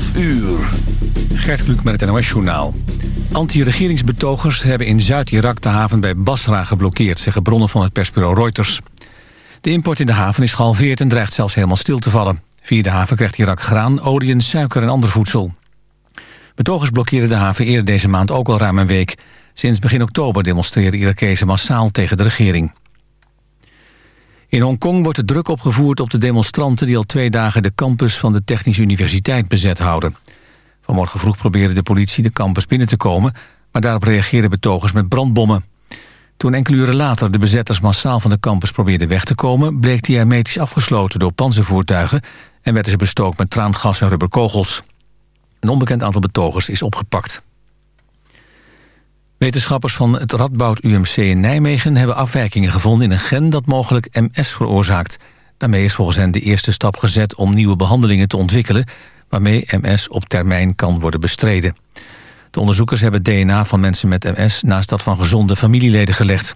12 uur. Gert Kluk met het NOS-journaal. Anti-regeringsbetogers hebben in Zuid-Irak de haven bij Basra geblokkeerd... zeggen bronnen van het persbureau Reuters. De import in de haven is gehalveerd en dreigt zelfs helemaal stil te vallen. Via de haven krijgt Irak graan, olie, suiker en ander voedsel. Betogers blokkeerden de haven eerder deze maand ook al ruim een week. Sinds begin oktober demonstreren Irakezen massaal tegen de regering. In Hongkong wordt de druk opgevoerd op de demonstranten... die al twee dagen de campus van de Technische Universiteit bezet houden. Vanmorgen vroeg probeerde de politie de campus binnen te komen... maar daarop reageerden betogers met brandbommen. Toen enkele uren later de bezetters massaal van de campus probeerden weg te komen... bleek die hermetisch afgesloten door panzervoertuigen... en werden ze bestookt met traangas en rubberkogels. Een onbekend aantal betogers is opgepakt. Wetenschappers van het Radboud UMC in Nijmegen hebben afwijkingen gevonden in een gen dat mogelijk MS veroorzaakt. Daarmee is volgens hen de eerste stap gezet om nieuwe behandelingen te ontwikkelen, waarmee MS op termijn kan worden bestreden. De onderzoekers hebben DNA van mensen met MS naast dat van gezonde familieleden gelegd.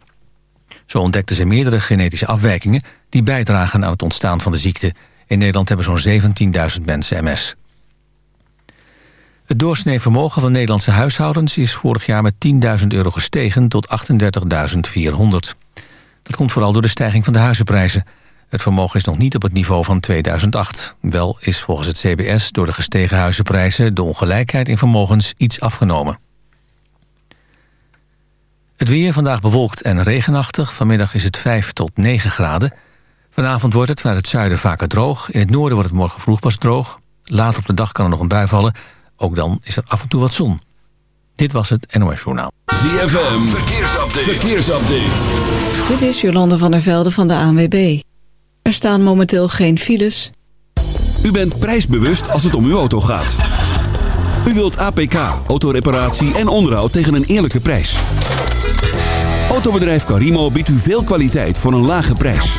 Zo ontdekten ze meerdere genetische afwijkingen die bijdragen aan het ontstaan van de ziekte. In Nederland hebben zo'n 17.000 mensen MS. Het doorsnee vermogen van Nederlandse huishoudens is vorig jaar met 10.000 euro gestegen tot 38.400. Dat komt vooral door de stijging van de huizenprijzen. Het vermogen is nog niet op het niveau van 2008. Wel is volgens het CBS door de gestegen huizenprijzen... de ongelijkheid in vermogens iets afgenomen. Het weer vandaag bewolkt en regenachtig. Vanmiddag is het 5 tot 9 graden. Vanavond wordt het vanuit het zuiden vaker droog. In het noorden wordt het morgen vroeg pas droog. Later op de dag kan er nog een bui vallen. Ook dan is er af en toe wat zon. Dit was het NOS Journaal. ZFM, verkeersupdate. verkeersupdate. Dit is Jolande van der Velde van de ANWB. Er staan momenteel geen files. U bent prijsbewust als het om uw auto gaat. U wilt APK, autoreparatie en onderhoud tegen een eerlijke prijs. Autobedrijf Carimo biedt u veel kwaliteit voor een lage prijs.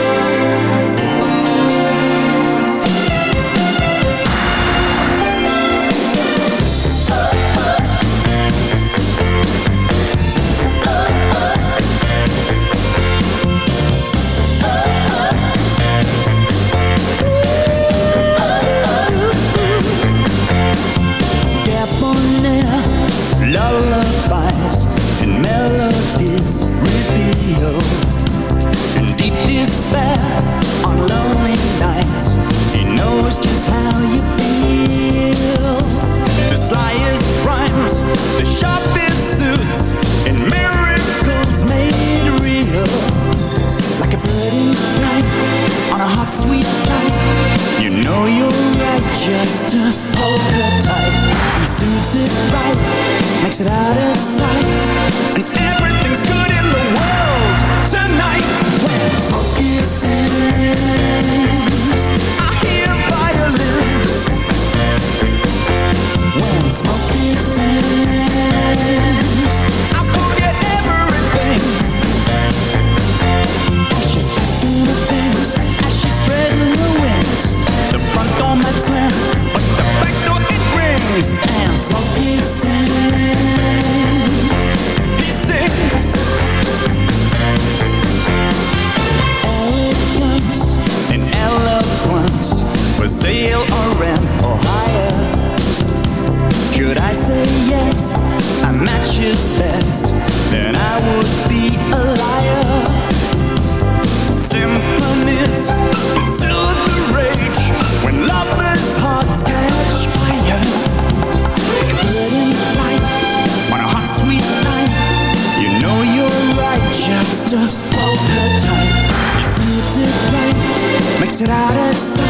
gotta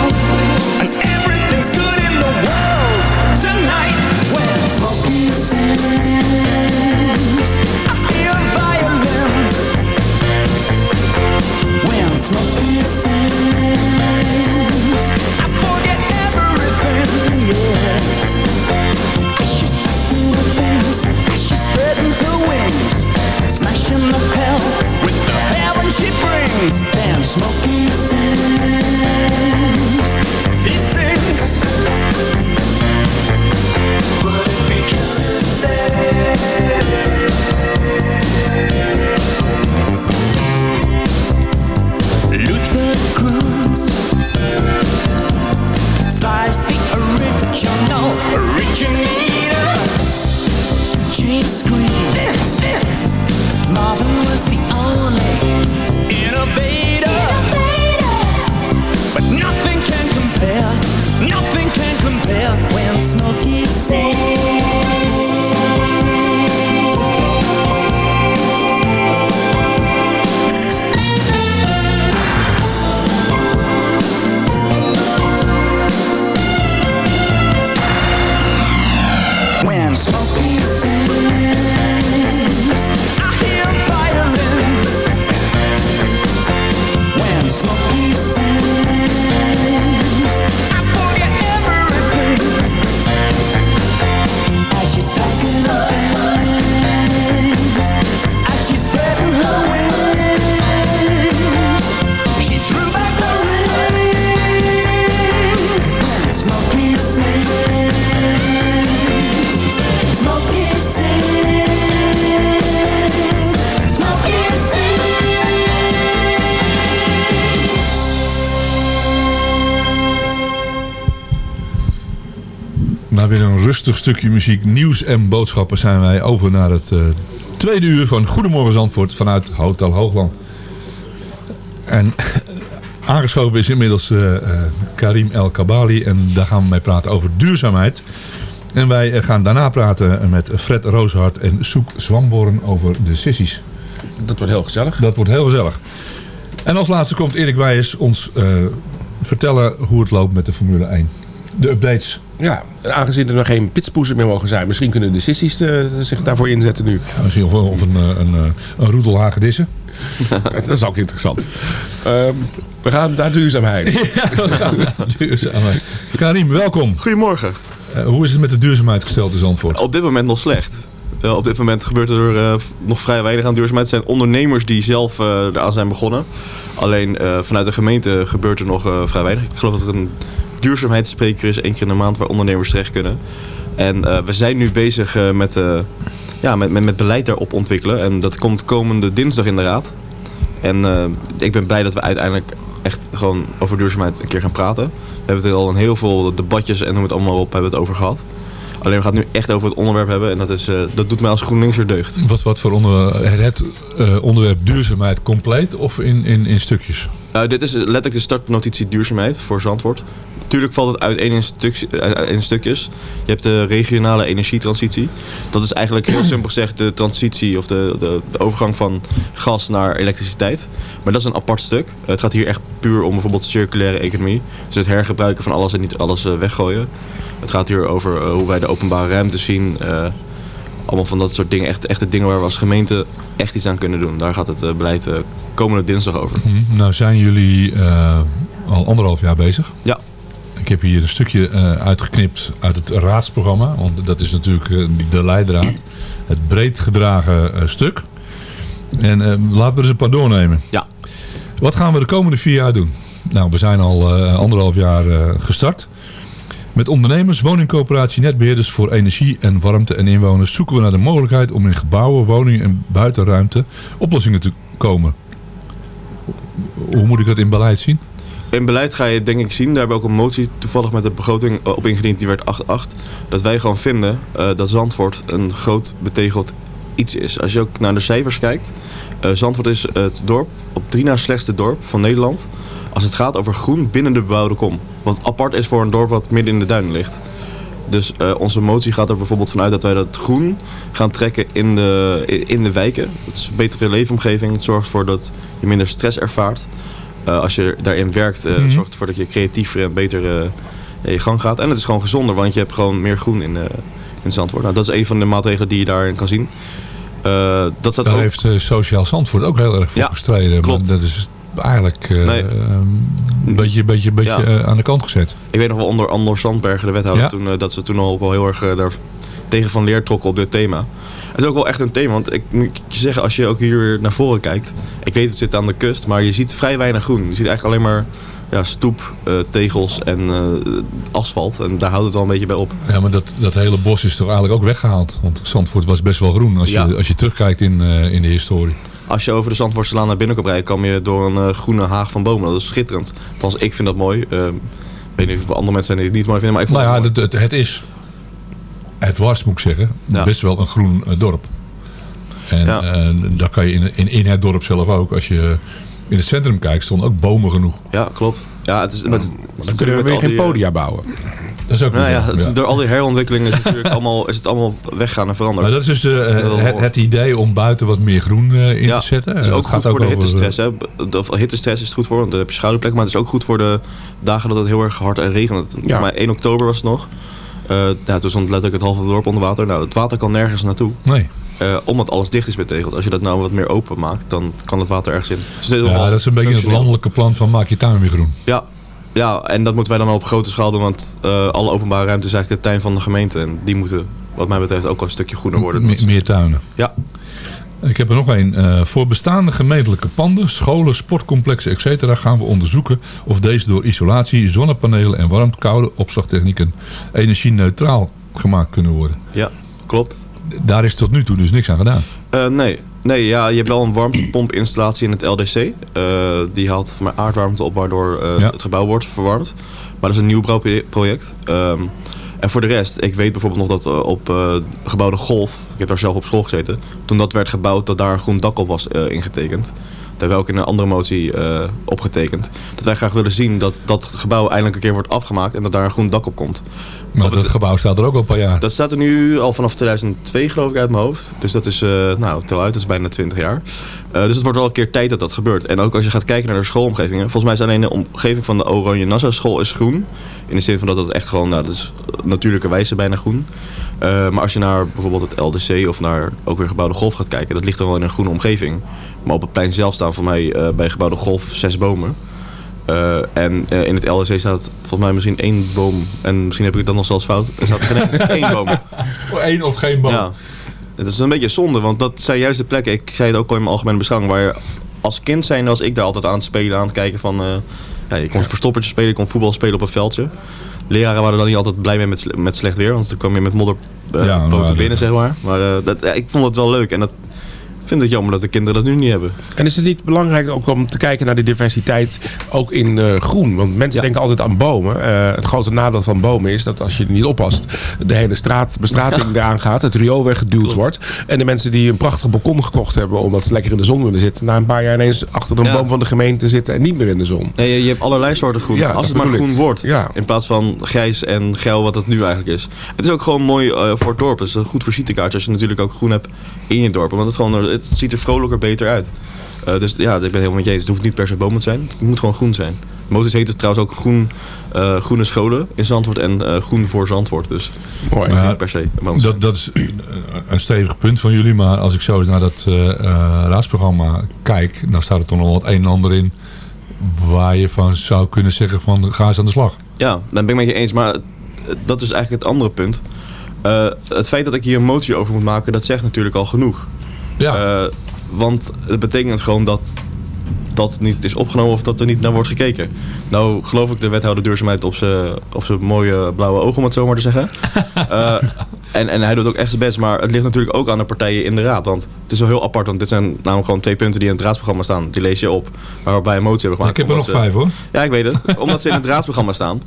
weer een rustig stukje muziek, nieuws en boodschappen zijn wij over naar het eh, tweede uur van Goedemorgen Zandvoort vanuit Hotel Hoogland. En aangeschoven is inmiddels eh, eh, Karim El Kabali en daar gaan we mee praten over duurzaamheid. En wij gaan daarna praten met Fred Rooshart en Soek Zwamborn over de sessies. Dat wordt heel gezellig. Dat wordt heel gezellig. En als laatste komt Erik Wijers ons vertellen hoe het loopt met de Formule 1. De updates. Ja, aangezien er nog geen pitspoezen meer mogen zijn, misschien kunnen de sissies eh, zich daarvoor inzetten nu. Ja, misschien of, of een, eh, een, eh, een roedel hagedissen. dat is ook interessant. Ehm, we gaan naar duurzaamheid. Ja, we gaan naar duurzaamheid. Karim, welkom. Goedemorgen. Hoe is het met de duurzaamheid gesteld in Zandvoort? Op dit moment nog slecht. Op dit moment gebeurt er nog vrij weinig aan duurzaamheid. Het zijn ondernemers die zelf eraan zijn begonnen. Alleen eh, vanuit de gemeente gebeurt er nog eh, vrij weinig. Ik geloof dat er een duurzaamheidsspreker is één keer in de maand waar ondernemers terecht kunnen. En eh, we zijn nu bezig eh, met, eh, ja, met, met, met beleid daarop ontwikkelen. En dat komt komende dinsdag in de raad. En ik ben blij dat we uiteindelijk echt gewoon over duurzaamheid een keer gaan praten. We hebben het al in heel veel debatjes en noem het allemaal op hebben het over gehad. Alleen we gaan het nu echt over het onderwerp hebben en dat, is, dat doet mij als GroenLinkser deugd. Wat, wat voor onder, het onderwerp duurzaamheid compleet of in, in, in stukjes? Uh, dit is letterlijk de startnotitie duurzaamheid voor Zandvoort. Tuurlijk valt het uiteen in, stuk, uh, in stukjes. Je hebt de regionale energietransitie. Dat is eigenlijk heel simpel gezegd de transitie of de, de, de, overgang van gas naar elektriciteit. Maar dat is een apart stuk. Uh, het gaat hier echt puur om bijvoorbeeld circulaire economie. Dus het hergebruiken van alles en niet alles uh, weggooien. Het gaat hier over hoe wij de openbare ruimte zien. Allemaal van dat soort dingen. Echt, echte dingen waar we als gemeente echt iets aan kunnen doen. Daar gaat het uh, beleid uh, komende dinsdag over. Mm, nou zijn jullie uh, al anderhalf jaar bezig. Ja. Ik heb hier een stukje uitgeknipt uit het raadsprogramma. Want dat is natuurlijk de leidraad. Het breed gedragen stuk. En laten we er eens een paar doornemen. Ja. Wat gaan we de komende vier jaar doen? Nou, we zijn al anderhalf jaar gestart. Met ondernemers, woningcoöperatie, netbeheerders voor energie en warmte en inwoners zoeken we naar de mogelijkheid om in gebouwen, woningen en buitenruimte oplossingen te komen. Hoe moet ik dat in beleid zien? In beleid ga je denk ik zien, daar hebben we ook een motie toevallig met de begroting op ingediend, die werd 8-8. Dat wij gewoon vinden uh, dat Zandvoort een groot betegeld iets is. Als je ook naar de cijfers kijkt. eh, Zandvoort is het dorp op drie na slechtste dorp van Nederland. Als het gaat over groen binnen de bebouwde kom. Wat apart is voor een dorp wat midden in de duinen ligt. Dus eh, onze motie gaat er bijvoorbeeld vanuit dat wij dat groen gaan trekken in de, in de wijken. Het is een betere leefomgeving. Het zorgt ervoor dat je minder stress ervaart. Eh, als je daarin werkt, eh, Mhm. zorgt het ervoor dat je creatiever en beter in je gang gaat. En het is gewoon gezonder, want je hebt gewoon meer groen in, in Zandvoort. Nou, dat is een van de maatregelen die je daarin kan zien. Eh, dat staat Daar ook... heeft eh, Sociaal Zandvoort ook heel erg voor Ja, gestreden. klopt. Maar dat is eigenlijk eh, Nee. ehm, een beetje, beetje, beetje Ja. aan de kant gezet. Ik weet nog wel onder Andor Sandbergen, de wethouder, Ja. toen, dat ze toen al wel heel erg daar tegen van leer trokken op dit thema. Het is ook wel echt een thema, want ik moet je zeggen, als je ook hier naar voren kijkt. Ik weet het zit aan de kust, maar je ziet vrij weinig groen. Je ziet eigenlijk alleen maar ja, stoep, eh, tegels en eh, asfalt. En daar houdt het wel een beetje bij op. Ja, maar dat, dat hele bos is toch eigenlijk ook weggehaald. Want Zandvoort was best wel groen als, Ja. je, als je terugkijkt in, eh, in de historie. Als je over de Zandvoortselaan naar binnen kan rijden, kom je door een groene haag van bomen. Dat is schitterend. Althans, ik vind dat mooi. Ik weet niet of er andere mensen zijn die het niet mooi vinden, maar ik vond Nou ja, het mooi. het, is, het was moet ik zeggen, Ja. best wel een groen dorp. En Ja. daar kan je in, in, in het dorp zelf ook, als je in het centrum kijkt, stonden ook bomen genoeg. Ja, klopt. Ja, het is, met, Dan kunnen we weer geen podia bouwen. Dat is ook Nou ja, is- door al die herontwikkelingen is het natuurlijk allemaal, is het allemaal weggaan en veranderd. Maar dat is dus eh, het, het idee om buiten wat meer groen eh, in ja, te zetten. Het is Eh, ook goed gaat voor de over, eh, hittestress. Hè. De- Of hittestress is het goed voor, want dan heb je schouderplek. Maar het is ook goed voor de dagen dat het heel erg hard en regent. Ja. Mij 1 oktober was het nog. Eh ja, toen stond letterlijk het halve dorp onder water. Nou, het water kan nergens naartoe. Nee. Eh, omdat alles dicht is betegeld. Als je dat nou wat meer open maakt, dan kan het water ergens in. Dus Ja, dat is een beetje het landelijke plan van maak je tuin weer groen. Ja, ja, en dat moeten wij dan op grote schaal doen. Want eh, alle openbare ruimte is eigenlijk de tuin van de gemeente. En die moeten, wat mij betreft, ook wel een stukje groener worden. Me- meer tuinen. Ja. Ik heb er nog één. Eh, voor bestaande gemeentelijke panden, scholen, sportcomplexen, etc. gaan we onderzoeken of deze door isolatie, zonnepanelen en warmte-koude opslagtechnieken energie-neutraal gemaakt kunnen worden. Ja, klopt. Daar is tot nu toe dus niks aan gedaan. Eh, nee. nee, ja, je hebt wel een warmtepompinstallatie in het LDC. Eh, die haalt voor mij aardwarmte op, waardoor eh, Ja. het gebouw wordt verwarmd. Maar dat is een nieuwbouwproject. Ehm en voor de rest, ik weet bijvoorbeeld nog dat op gebouw De Golf, ik heb daar zelf op school gezeten, toen dat werd gebouwd, dat daar een groen dak op was ingetekend. Daar hebben we ook in een andere motie eh opgetekend. Dat wij graag willen zien dat dat gebouw eindelijk een keer wordt afgemaakt en dat daar een groen dak op komt. Maar dat gebouw staat er ook al een paar jaar. Dat staat er nu al vanaf 2002 geloof ik uit mijn hoofd. Dus dat is, eh, nou, tel uit, dat is bijna 20 jaar. Eh, dus het wordt wel een keer tijd dat dat gebeurt. En ook als je gaat kijken naar de schoolomgevingen. Volgens mij is alleen de omgeving van de Oranje Nassau school is groen. In de zin van dat het echt gewoon, nou, dat is natuurlijke wijze bijna groen. Maar als je naar bijvoorbeeld het LDC of naar ook weer gebouwde golf gaat kijken. Dat ligt dan wel in een groene omgeving. Maar op het plein zelf staan voor mij eh, bij gebouwde golf zes bomen. Eh, en eh, in het LDC staat volgens mij misschien één boom. En misschien heb ik het dan nog zelfs fout. Er staat er geen één boom. Eén of geen boom. Ja. Het is een beetje zonde, want dat zijn juist de plekken. Ik zei het ook al in mijn algemene beschouwing. Waar als kind zijn was ik daar altijd aan het spelen, aan het kijken van... eh, ja, je kon verstoppertje spelen, je kon voetbal spelen op een veldje. Leraren waren dan niet altijd blij mee met, met slecht weer. Want dan kwam je met modder eh, Ja, binnen, zeg maar. Maar eh, dat, ja, ik vond het wel leuk. En dat, vind het jammer dat de kinderen dat nu niet hebben. En is het niet belangrijk ook om te kijken naar de diversiteit ook in eh, groen? Want mensen denken altijd aan bomen. Eh, het grote nadeel van bomen is dat als je er niet oppast, de hele straat, bestrating eraan gaat, het riool weggeduwd wordt. En de mensen die een prachtig balkon gekocht hebben omdat ze lekker in de zon willen zitten, na een paar jaar ineens achter een Ja. boom van de gemeente zitten en niet meer in de zon. Nee, je, je hebt allerlei soorten groen. Als het maar ik. groen wordt. In plaats van grijs en geil wat het nu eigenlijk is. Het is ook gewoon mooi eh, voor het dorp. Het is een goed visitekaartje als je natuurlijk ook groen hebt in je dorp. Want het, gewoon, het ziet er vrolijker beter uit. Eh, dus ja, ik ben helemaal met je eens. Het hoeft niet per se bomen te zijn. Het moet gewoon groen zijn. Motus heet het trouwens ook groen, eh, groene scholen in Zandvoort en eh, groen voor Zandvoort. Dus Mooi. niet per se. Dat, dat is een- stevig punt van jullie. Maar als ik zo eens naar dat eh, eh, raadsprogramma kijk... dan staat er toch nog wel het een en ander in... waar je van zou kunnen zeggen van ga eens aan de slag. Ja, dan ben ik met je eens. Maar dat is eigenlijk het andere punt. Eh, het feit dat ik hier een motie over moet maken, dat zegt natuurlijk al genoeg. Ja. Eh, want het betekent gewoon dat dat niet is opgenomen of dat er niet naar wordt gekeken. Nou geloof ik de wethouder duurzaamheid op zijn op zijn mooie blauwe ogen, om het zo maar te zeggen. Eh, en, en hij doet ook echt zijn best, maar het ligt natuurlijk ook aan de partijen in de raad. Want het is wel heel apart, want dit zijn namelijk gewoon twee punten die in het raadsprogramma staan. Die lees je op, waarop wij een motie hebben gemaakt. Ik heb er nog ze- vijf, hoor. Ja, ik weet het. omdat ze in het raadsprogramma staan.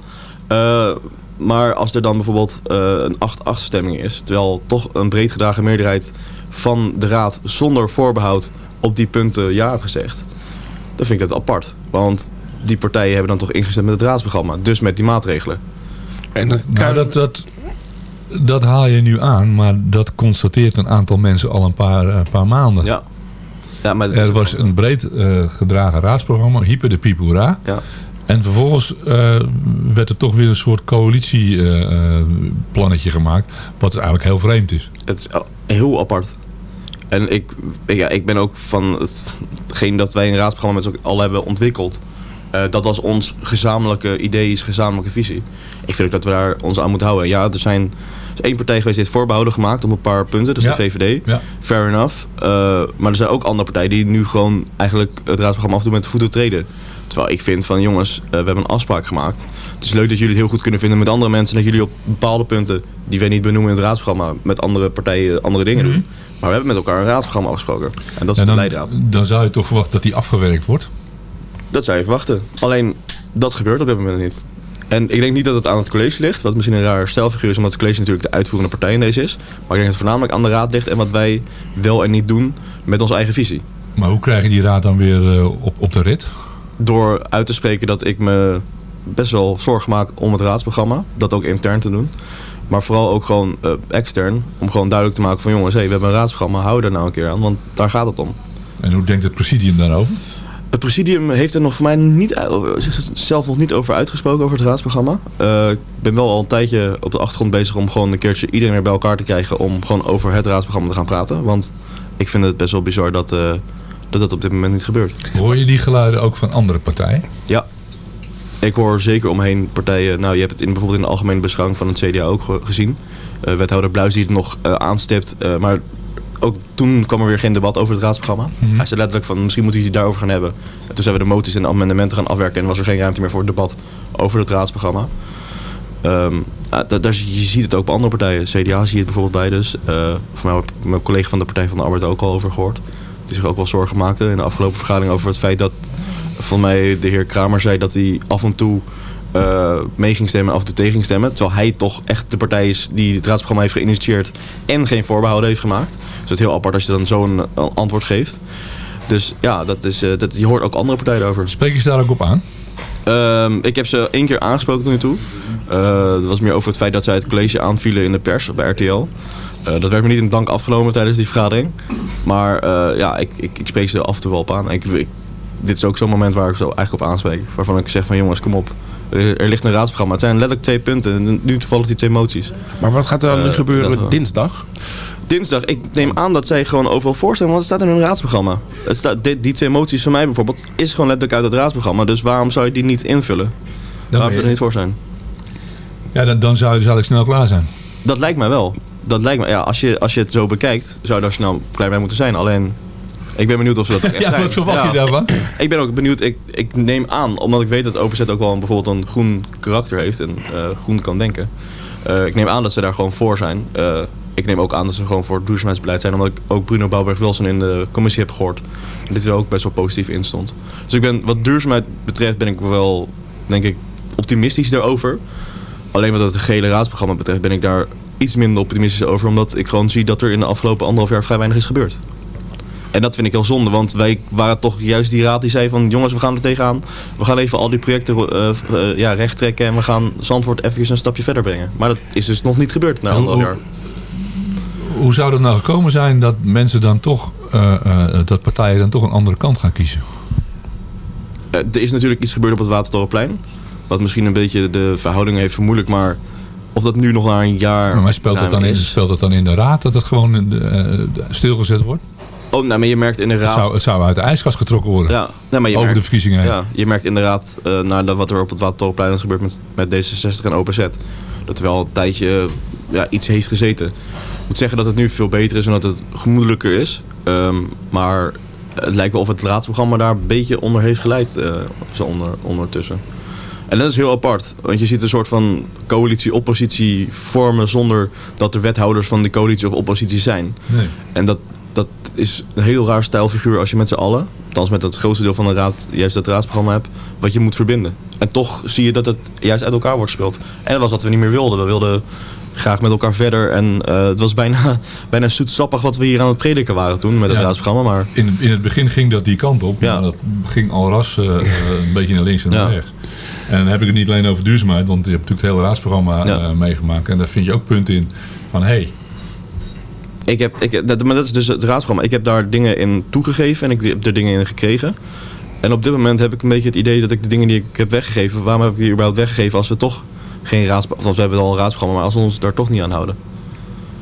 Eh, maar als er dan bijvoorbeeld eh, een 8-8 stemming is, terwijl toch een breed gedragen meerderheid van de raad zonder voorbehoud op die punten ja heeft gezegd, dan vind ik dat apart. Want die partijen hebben dan toch ingestemd met het raadsprogramma, dus met die maatregelen. En dan Nou, dat, dat, dat haal je nu aan, maar dat constateert een aantal mensen al een paar, eh, paar maanden. Ja. Ja, maar er was een breed eh, gedragen raadsprogramma, Hyper de Pipura. Ja. En vervolgens eh, werd er toch weer een soort coalitieplannetje gemaakt, wat eigenlijk heel vreemd is. Het is heel apart. En ik, ja, ik ben ook van hetgeen dat wij een raadsprogramma met z'n allen hebben ontwikkeld. eh, dat was ons gezamenlijke idee, is gezamenlijke visie. Ik vind ook dat we daar ons aan moeten houden. Ja, er zijn er is één partij geweest die heeft voorbehouden gemaakt op een paar punten. Dat is Ja. de VVD. Ja. Fair enough. Eh, maar er zijn ook andere partijen die nu gewoon eigenlijk het raadsprogramma af en toe met de voeten treden. Terwijl ik vind van jongens, eh, we hebben een afspraak gemaakt. Het is leuk dat jullie het heel goed kunnen vinden met andere mensen. Dat jullie op bepaalde punten, die wij niet benoemen in het raadsprogramma, met andere partijen andere dingen doen. Maar we hebben met elkaar een raadsprogramma afgesproken. En dat is En de dan, leidraad. dan zou je toch verwachten dat die afgewerkt wordt. Dat zou je verwachten. Alleen, dat gebeurt op dit moment niet. En ik denk niet dat het aan het college ligt, wat misschien een raar stijlfiguur is, omdat het college natuurlijk de uitvoerende partij in deze is. Maar ik denk dat het voornamelijk aan de raad ligt en wat wij wel en niet doen met onze eigen visie. Maar hoe krijg je die raad dan weer eh, op, op de rit? Door uit te spreken dat ik me best wel zorgen maak om het raadsprogramma. Dat ook intern te doen. Maar vooral ook gewoon eh, extern. Om gewoon duidelijk te maken van jongens, hey, we hebben een raadsprogramma. Hou daar nou een keer aan, want daar gaat het om. En hoe denkt het presidium daarover? Het presidium heeft er nog voor mij niet, zelf nog niet over uitgesproken, over het raadsprogramma. Eh, ik ben wel al een tijdje op de achtergrond bezig om gewoon een keertje iedereen weer bij elkaar te krijgen. Om gewoon over het raadsprogramma te gaan praten. Want ik vind het best wel bizar dat, eh, dat dat op dit moment niet gebeurt. Hoor je die geluiden ook van andere partijen? Ja. Ik hoor zeker omheen partijen. Nou, je hebt het in, bijvoorbeeld in de algemene beschouwing van het CDA ook ge- gezien. Eh, wethouder Bluis die het nog eh, aanstipt. eh, maar ook toen kwam er weer geen debat over het raadsprogramma. Mhm. Hij zei letterlijk van misschien moeten we het daarover gaan hebben. En toen zijn we de moties en de amendementen gaan afwerken. En was er geen ruimte meer voor debat over het raadsprogramma. Da- daar, je ziet het ook bij andere partijen. CDA zie je het bijvoorbeeld bij dus. Eh voor mij heb ik mijn collega van de Partij van de Arbeid ook al over gehoord. Die zich ook wel zorgen maakte in de afgelopen vergadering over het feit dat van mij de heer Kramer zei dat hij af en toe eh, mee ging stemmen en af en toe tegen ging stemmen. Terwijl hij toch echt de partij is die het raadsprogramma heeft geïnitieerd en geen voorbehouden heeft gemaakt. Dus het is heel apart als je dan zo'n eh, antwoord geeft. Dus ja, dat is, eh, dat, je hoort ook andere partijen over. Spreek je ze daar ook op aan? Ehm, ik heb ze één keer aangesproken nu toe. Dat was meer over het feit dat zij het college aanvielen in de pers bij RTL. Eh, dat werd me niet in dank afgenomen tijdens die vergadering. Maar eh, ja, ik, ik, ik spreek ze af en toe wel op aan. Ik, ik- dit is ook zo'n moment waar ik zo eigenlijk op aanspreek. Waarvan ik zeg van jongens, kom op. Er, er ligt een raadsprogramma. Het zijn letterlijk twee punten. En nu toevallig die twee moties. Maar wat gaat er dan nu Eh, gebeuren dat dinsdag? Dinsdag, ik neem aan dat zij gewoon overal voorstemmen, want het staat in hun raadsprogramma. Het staat, dit, die twee moties van mij bijvoorbeeld is gewoon letterlijk uit het raadsprogramma. Dus waarom zou je die niet invullen? waarom ben zou je- er niet voor zijn? Ja, dan, dan zou, zou ik snel klaar zijn. Dat lijkt mij wel. Dat lijkt me, ja, als, je, als je het zo bekijkt, zou daar snel klaar mee moeten zijn. Alleen, ik ben benieuwd of ze dat echt Ja, zijn. wat verwacht je daarvan? Ik ben ook benieuwd, ik, ik neem aan, omdat ik weet dat Openzet ook wel een, bijvoorbeeld een groen karakter heeft en eh, groen kan denken. Eh, ik neem aan dat ze daar gewoon voor zijn. Eh, ik neem ook aan dat ze gewoon voor het duurzaamheidsbeleid zijn, omdat ik ook Bruno Bouwberg-Wilson in de commissie heb gehoord. En dit er ook best wel positief in stond. Dus ik ben, wat duurzaamheid betreft, ben ik wel, denk ik, optimistisch daarover. Alleen wat het gele raadsprogramma betreft, ben ik daar iets minder optimistisch over, omdat ik gewoon zie dat er in de afgelopen anderhalf jaar vrij weinig is gebeurd. En dat vind ik heel zonde, want wij waren toch juist die raad die zei van... jongens, we gaan er tegenaan. We gaan even al die projecten eh, ja, recht trekken... en we gaan Zandvoort even een stapje verder brengen. Maar dat is dus nog niet gebeurd na anderhalf jaar. Hoe zou dat nou gekomen zijn dat mensen dan toch, eh, dat partijen dan toch een andere kant gaan kiezen? Er is natuurlijk iets gebeurd op het Watertorenplein. Wat misschien een beetje de verhouding heeft vermoeilijk, maar... of dat nu nog na een jaar... Maar speelt dat, dan in, speelt dat dan in de raad dat het gewoon in de, eh, stilgezet wordt? Oh, nou, maar je merkt in de Het zou, het zou uit de ijskast getrokken worden. Ja, nee, maar je Over merkt, de verkiezingen heen. Ja, je merkt inderdaad, eh na wat er op het Watertorenplein is gebeurd met, met D66 en OPZ, dat er wel een tijdje eh, ja, iets heeft gezeten. Ik moet zeggen dat het nu veel beter is en dat het gemoedelijker is. Ehm, maar het lijkt wel of het raadsprogramma daar een beetje onder heeft geleid, eh, zo onder, ondertussen. En dat is heel apart, want je ziet een soort van coalitie-oppositie vormen zonder dat er wethouders van de coalitie of oppositie zijn. Nee. En dat, dat is een heel raar stijlfiguur als je met z'n allen, althans met het grootste deel van de raad, juist dat raadsprogramma hebt, wat je moet verbinden. En toch zie je dat het juist uit elkaar wordt gespeeld. En dat was wat we niet meer wilden. We wilden graag met elkaar verder. En eh, het was bijna, bijna zoetsappig wat we hier aan het prediken waren toen met het Ja. raadsprogramma. Maar In, in het begin ging dat die kant op. Maar dat ging al ras eh, een beetje naar links en naar Ja. rechts. En dan heb ik het niet alleen over duurzaamheid. Want je hebt natuurlijk het hele raadsprogramma Ja. eh, meegemaakt. En daar vind je ook punten in van... hé, hey, Ik heb, ik, dat, maar dat is dus het raadsprogramma. Ik heb daar dingen in toegegeven en ik heb er dingen in gekregen. En op dit moment heb ik een beetje het idee dat ik de dingen die ik heb weggegeven, waarom heb ik die überhaupt weggegeven als we toch geen raadsprogramma, of we hebben al een raadsprogramma, maar als we ons daar toch niet aan houden.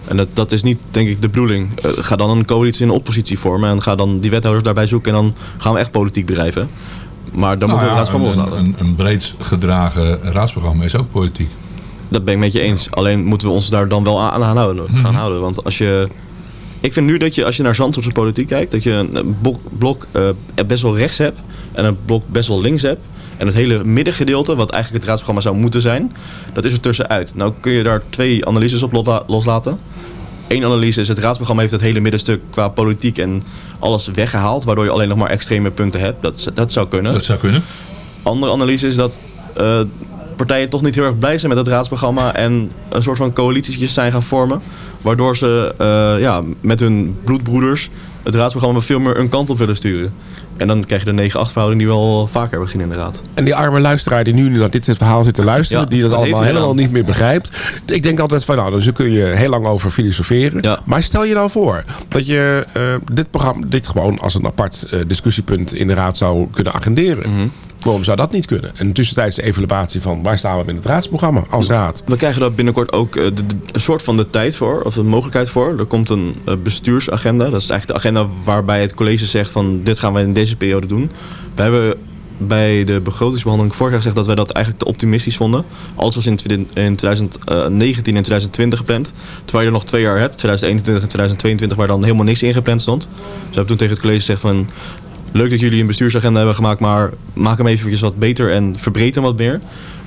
En dat, dat is niet, denk ik, de bedoeling. Eh, ga dan een coalitie een oppositie vormen en ga dan die wethouders daarbij zoeken en dan gaan we echt politiek bedrijven. Maar dan moeten we het nou ja, raadsprogramma een, loslaten. een, een breed gedragen raadsprogramma is ook politiek. Dat ben ik met je eens. Alleen moeten we ons daar dan wel aan, aan houden, Mhm. gaan houden. Want als je... Ik vind nu dat je, als je naar Zandvoortse politiek kijkt... dat je een blok, blok eh, best wel rechts hebt... en een blok best wel links hebt. En het hele middengedeelte, wat eigenlijk het raadsprogramma zou moeten zijn... dat is er tussenuit. Nou kun je daar twee analyses op losla- loslaten. Eén analyse is het raadsprogramma heeft het hele middenstuk qua politiek en alles weggehaald... waardoor je alleen nog maar extreme punten hebt. Dat, dat zou kunnen. Dat zou kunnen. Andere analyse is dat eh, partijen toch niet heel erg blij zijn met het raadsprogramma en een soort van coalitietjes zijn gaan vormen. Waardoor ze eh, ja, met hun bloedbroeders het raadsprogramma veel meer een kant op willen sturen. En dan krijg je de 9-8 verhouding die we al vaker hebben gezien in de raad. En die arme luisteraar die nu naar dit verhaal zit te luisteren, Ja, die dat allemaal helemaal niet meer begrijpt. Ik denk altijd van, nou, dus daar kun je heel lang over filosoferen. Maar stel je nou voor dat je eh, dit programma, dit gewoon als een apart eh, discussiepunt in de raad zou kunnen agenderen. Mhm. Waarom zou dat niet kunnen? En tussentijds de evaluatie van waar staan we met het raadsprogramma als raad. We krijgen daar binnenkort ook eh, een soort van de tijd voor, of de mogelijkheid voor. Er komt een eh, bestuursagenda. Dat is eigenlijk de agenda waarbij het college zegt van dit gaan we in deze periode doen. We hebben bij de begrotingsbehandeling vorig jaar gezegd dat wij dat eigenlijk te optimistisch vonden. Alles was in, twin- in 2019 en 2020 gepland. Terwijl je er nog twee jaar hebt, 2021 en 2022, waar dan helemaal niks in gepland stond. Dus we hebben toen tegen het college gezegd van leuk dat jullie een bestuursagenda hebben gemaakt, maar maak hem even wat beter en verbreed hem wat meer.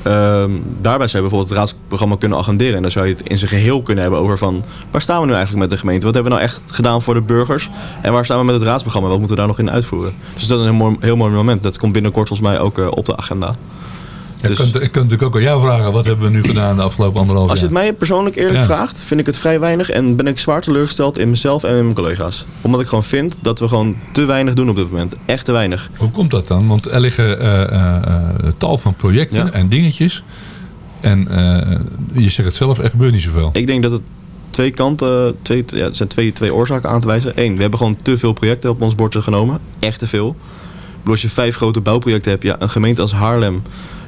Ehm, daarbij zou je bijvoorbeeld het raadsprogramma kunnen agenderen. En dan zou je het in zijn geheel kunnen hebben over van... waar staan we nu eigenlijk met de gemeente? Wat hebben we nou echt gedaan voor de burgers? En waar staan we met het raadsprogramma? Wat moeten we daar nog in uitvoeren? Dus dat is een heel mooi, heel mooi moment. Dat komt binnenkort volgens mij ook eh, op de agenda. Ja, Dus- ik, kan, ik kan natuurlijk ook aan jou vragen. Wat hebben we nu gedaan de afgelopen anderhalf Als je jaar? het mij persoonlijk eerlijk Ja. vraagt, vind ik het vrij weinig. En ben ik zwaar teleurgesteld in mezelf en in mijn collega's. Omdat ik gewoon vind dat we gewoon te weinig doen op dit moment. Echt te weinig. Hoe komt dat dan? Want er liggen eh, eh, eh, tal van projecten Ja. en dingetjes. En eh, je zegt het zelf, er gebeurt niet zoveel. Ik denk dat het twee kanten, twee, ja, er zijn twee, twee oorzaken aan te wijzen. Eén, we hebben gewoon te veel projecten op ons bord genomen. Echt te veel. Bedoel, Als je vijf grote bouwprojecten hebt, ja, een gemeente als Haarlem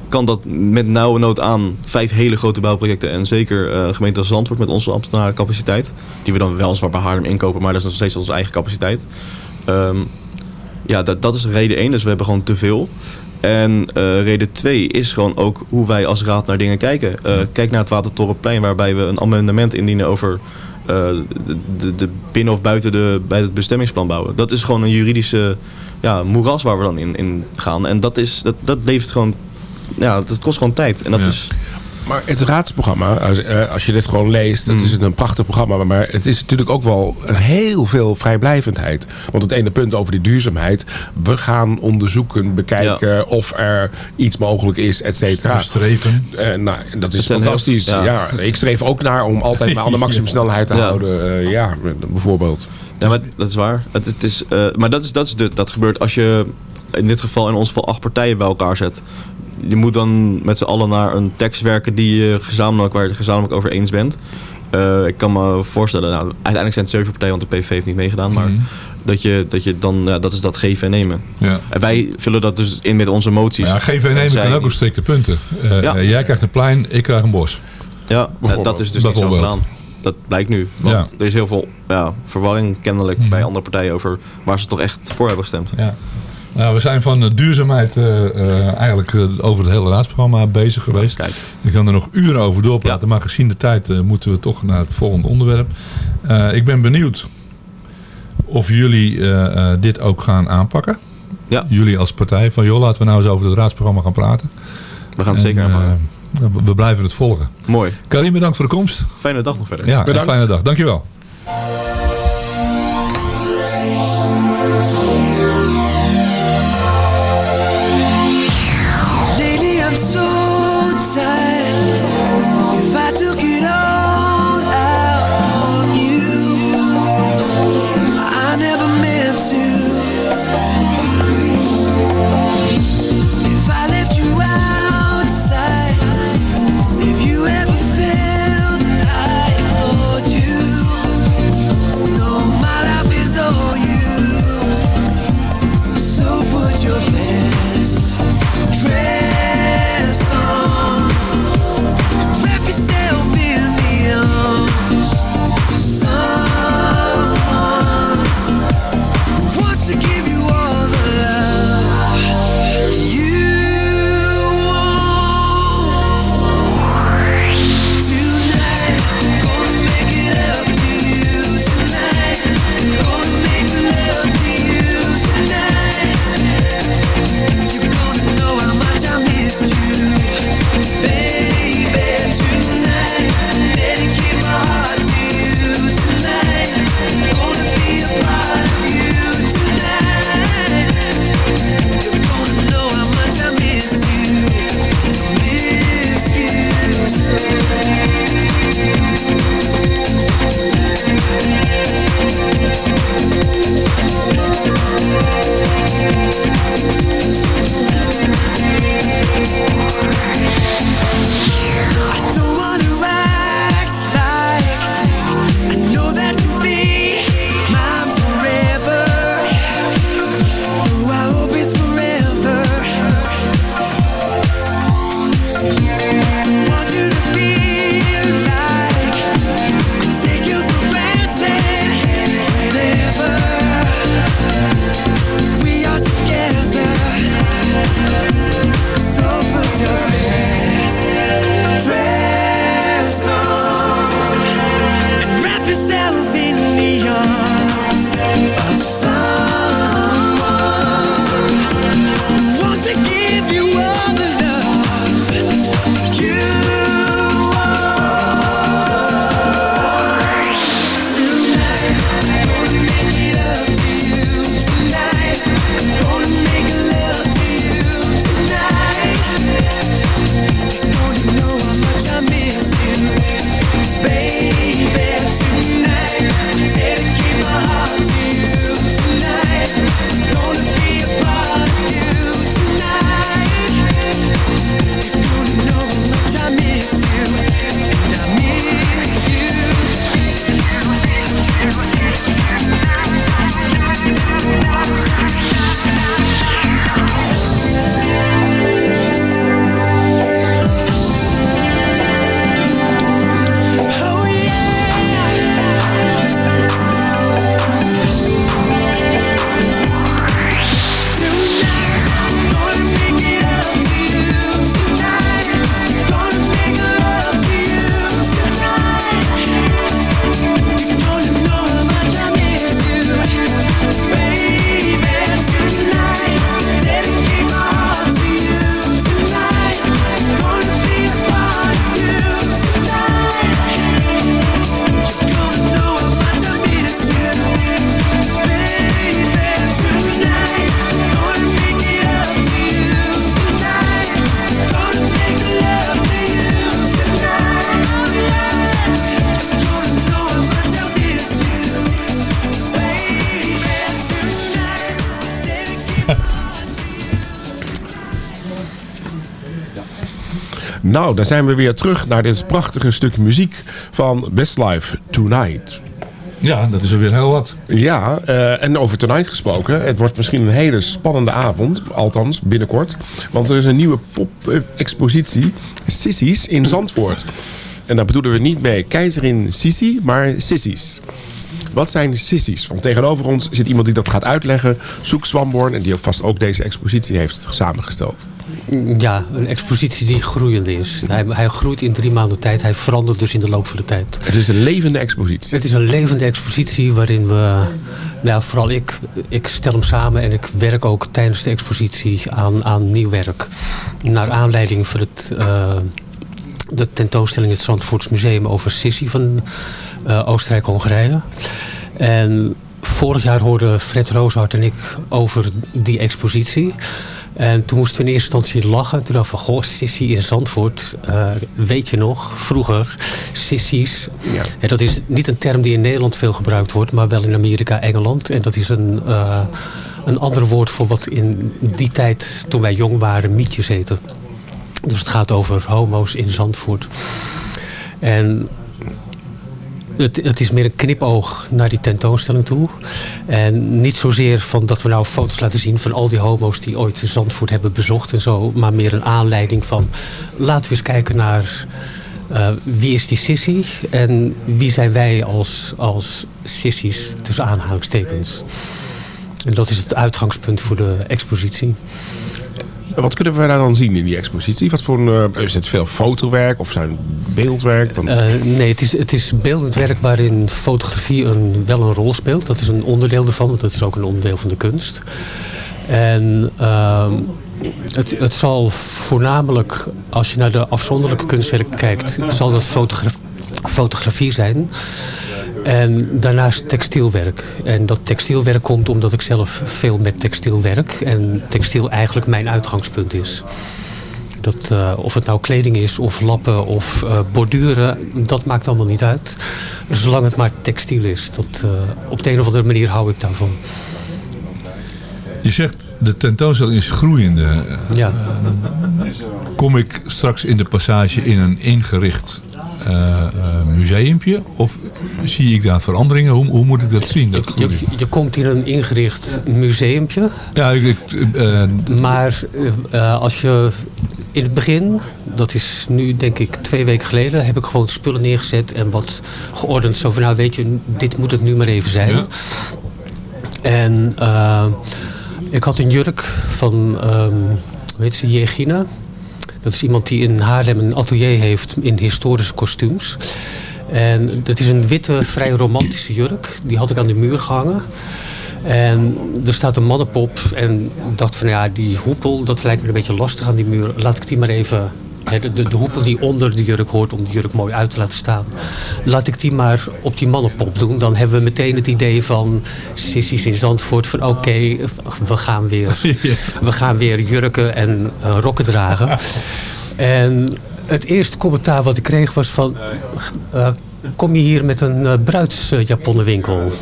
kan dat met nauwe nood aan. Vijf hele grote bouwprojecten. En zeker een gemeente als Zandvoort met onze ambtenarencapaciteit. Die we dan wel zwaar bij Haarlem inkopen, maar dat is nog steeds onze eigen capaciteit. Ehm, ja, dat, dat is reden één. Dus we hebben gewoon te veel. En eh, reden twee is gewoon ook hoe wij als raad naar dingen kijken. Eh, kijk naar het Watertorenplein, waarbij we een amendement indienen over de, de, de binnen of buiten de, bij het bestemmingsplan bouwen. Dat is gewoon een juridische ja, moeras waar we dan in, in gaan. En dat, is, dat, dat levert gewoon, ja, dat kost gewoon tijd. En dat is. Maar het raadsprogramma, als, eh, als je dit gewoon leest, Hmm. het is een prachtig programma. Maar het is natuurlijk ook wel een heel veel vrijblijvendheid. Want het ene punt over die duurzaamheid. We gaan onderzoeken, bekijken of er iets mogelijk is, et cetera. Streven. Eh, nou, dat is fantastisch. heel- ja. ja. ik streef ook naar om altijd maar aan de maximumsnelheid te Ja. houden. Eh, ja, bijvoorbeeld. Ja, maar dat is waar. Het, het is, eh, maar dat, is, dat, is de, dat gebeurt als je in dit geval in ons geval acht partijen bij elkaar zet. Je moet dan met z'n allen naar een tekst werken die je gezamenlijk, waar je het gezamenlijk over eens bent. Eh, ik kan me voorstellen, nou, uiteindelijk zijn het zeven partijen, want de PV heeft niet meegedaan. Maar Mhm. dat, je, dat je dan, ja, dat is dat geven en nemen. Ja. En wij vullen dat dus in met onze moties. Maar ja, geven en nemen zij kan ook op strikte punten. Eh, Ja. eh, jij krijgt een plein, ik krijg een bos. Ja, dat is dus niet zo gedaan. Dat blijkt nu. Want er is heel veel ja, verwarring kennelijk bij andere partijen over waar ze toch echt voor hebben gestemd. Ja. Nou, we zijn van eh, duurzaamheid eh, eh, eigenlijk over het hele raadsprogramma bezig geweest. Kijk. Ik kan er nog uren over doorpraten, maar gezien de tijd moeten we toch naar het volgende onderwerp. Eh, ik ben benieuwd of jullie eh, eh, dit ook gaan aanpakken. Ja. Jullie als partij van joh, laten we nou eens over het raadsprogramma gaan praten. We gaan het En, zeker aanpakken. we- blijven het volgen. Mooi. Karim, bedankt voor de komst. Fijne dag nog verder. Ja, een fijne dag. Dankjewel. Nou, dan zijn we weer terug naar dit prachtige stuk muziek van Westlife Tonight. Ja, dat is er weer heel wat. Ja, eh, en over Tonight gesproken. Het wordt misschien een hele spannende avond. Althans, binnenkort. Want er is een nieuwe pop-expositie. Sissies in Zandvoort. En daar bedoelen we niet mee keizerin Sissi, maar sissies. Wat zijn sissies? Want tegenover ons zit iemand die dat gaat uitleggen. Soek Swamborn. En die vast ook deze expositie heeft samengesteld. Ja, een expositie die groeiende is. Hij, hij groeit in drie maanden tijd. Hij verandert dus in de loop van de tijd. Het is een levende expositie. Het is een levende expositie waarin we... Nou, vooral ik, ik stel hem samen en ik werk ook tijdens de expositie aan, aan nieuw werk. Naar aanleiding van het, eh, de tentoonstelling in het Zandvoorts Museum over Sissi van eh, Oostenrijk-Hongarije. En vorig jaar hoorden Fred Rooshart en ik over die expositie. En toen moesten we in eerste instantie lachen. Toen dachten we, goh, Sissi in Zandvoort. eh, weet je nog, vroeger, sissies. Ja. dat is niet een term die in Nederland veel gebruikt wordt, maar wel in Amerika, Engeland. En dat is een, eh, een ander woord voor wat in die tijd, toen wij jong waren, mietjes heten. Dus het gaat over homo's in Zandvoort. En het, het is meer een knipoog naar die tentoonstelling toe. En niet zozeer van dat we nou foto's laten zien van al die homo's die ooit Zandvoort hebben bezocht en zo. Maar meer een aanleiding van laten we eens kijken naar eh, wie is die sissy en wie zijn wij als, als sissies tussen aanhalingstekens. En dat is het uitgangspunt voor de expositie. Wat kunnen we daar dan zien in die expositie? Wat voor een, eh, is het veel fotowerk of zijn beeldwerk? Want... Eh, nee, het is, het is beeldend werk waarin fotografie een, wel een rol speelt. Dat is een onderdeel ervan, want dat is ook een onderdeel van de kunst. En ehm, het, het zal voornamelijk, als je naar de afzonderlijke kunstwerken kijkt, zal dat fotogra fotografie zijn. En daarnaast textielwerk. En dat textielwerk komt omdat ik zelf veel met textiel werk. En textiel eigenlijk mijn uitgangspunt is. Dat, eh, of het nou kleding is, of lappen, of eh, borduren, dat maakt allemaal niet uit. Zolang het maar textiel is. Dat, eh, op de een of andere manier hou ik daarvan. Je zegt de tentoonstelling is groeiende. Ja. Kom ik straks in de passage in een ingericht eh, eh, museumpje? Of zie ik daar veranderingen? Hoe, hoe moet ik dat zien? Dat Je, komt in een ingericht museumpje. Ja, ik, eh, Maar als je in het begin, dat is nu denk ik twee weken geleden, heb ik gewoon spullen neergezet en wat geordend. Zo van nou weet je, dit moet het nu maar even zijn. En ik had een jurk van, ehm hoe heet ze, Jegina. Dat is iemand die in Haarlem een atelier heeft in historische kostuums. En dat is een witte, vrij romantische jurk. Die had ik aan de muur gehangen. En er staat een mannenpop. En ik dacht van ja, die hoepel, dat lijkt me een beetje lastig aan die muur. Laat ik die maar even... De, de, de hoepel die onder de jurk hoort om de jurk mooi uit te laten staan. Laat ik die maar op die mannenpop doen. Dan hebben we meteen het idee van sissies in Zandvoort. Van oké, we gaan weer we gaan weer jurken en eh, rokken dragen. En het eerste commentaar wat ik kreeg was van... eh, kom je hier met een uh, bruidsjaponnenwinkel?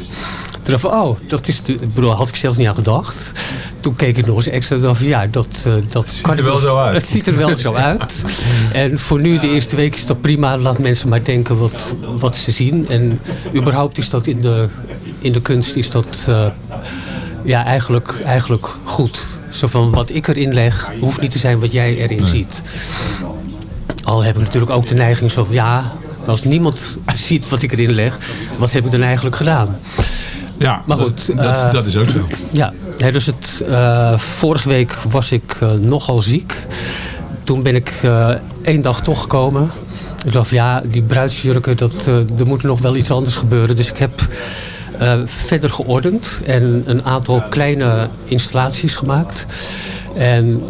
Toen dacht ik van, oh, dat is... De, ik bedoel, had ik zelf niet aan gedacht. Toen keek ik nog eens extra en dacht van, ja, dat, eh, dat ziet kan er wel zo uit. Het ziet er wel zo uit. En voor nu, de eerste week, is dat prima. Laat mensen maar denken wat, wat ze zien. En überhaupt is dat in de, in de kunst is dat... eh, ja, eigenlijk, eigenlijk goed. Zo van wat ik erin leg, hoeft niet te zijn wat jij erin ziet. Al heb ik natuurlijk ook de neiging zo van ja, als niemand ziet wat ik erin leg, wat heb ik dan eigenlijk gedaan? Ja, maar goed. dat, eh, dat is ook zo. Ja, nee, dus het, eh, vorige week was ik eh, nogal ziek. Toen ben ik één dag toch gekomen. Ik dacht ja, die bruidsjurken, dat, er moet nog wel iets anders gebeuren. Dus ik heb verder geordend en een aantal kleine installaties gemaakt. En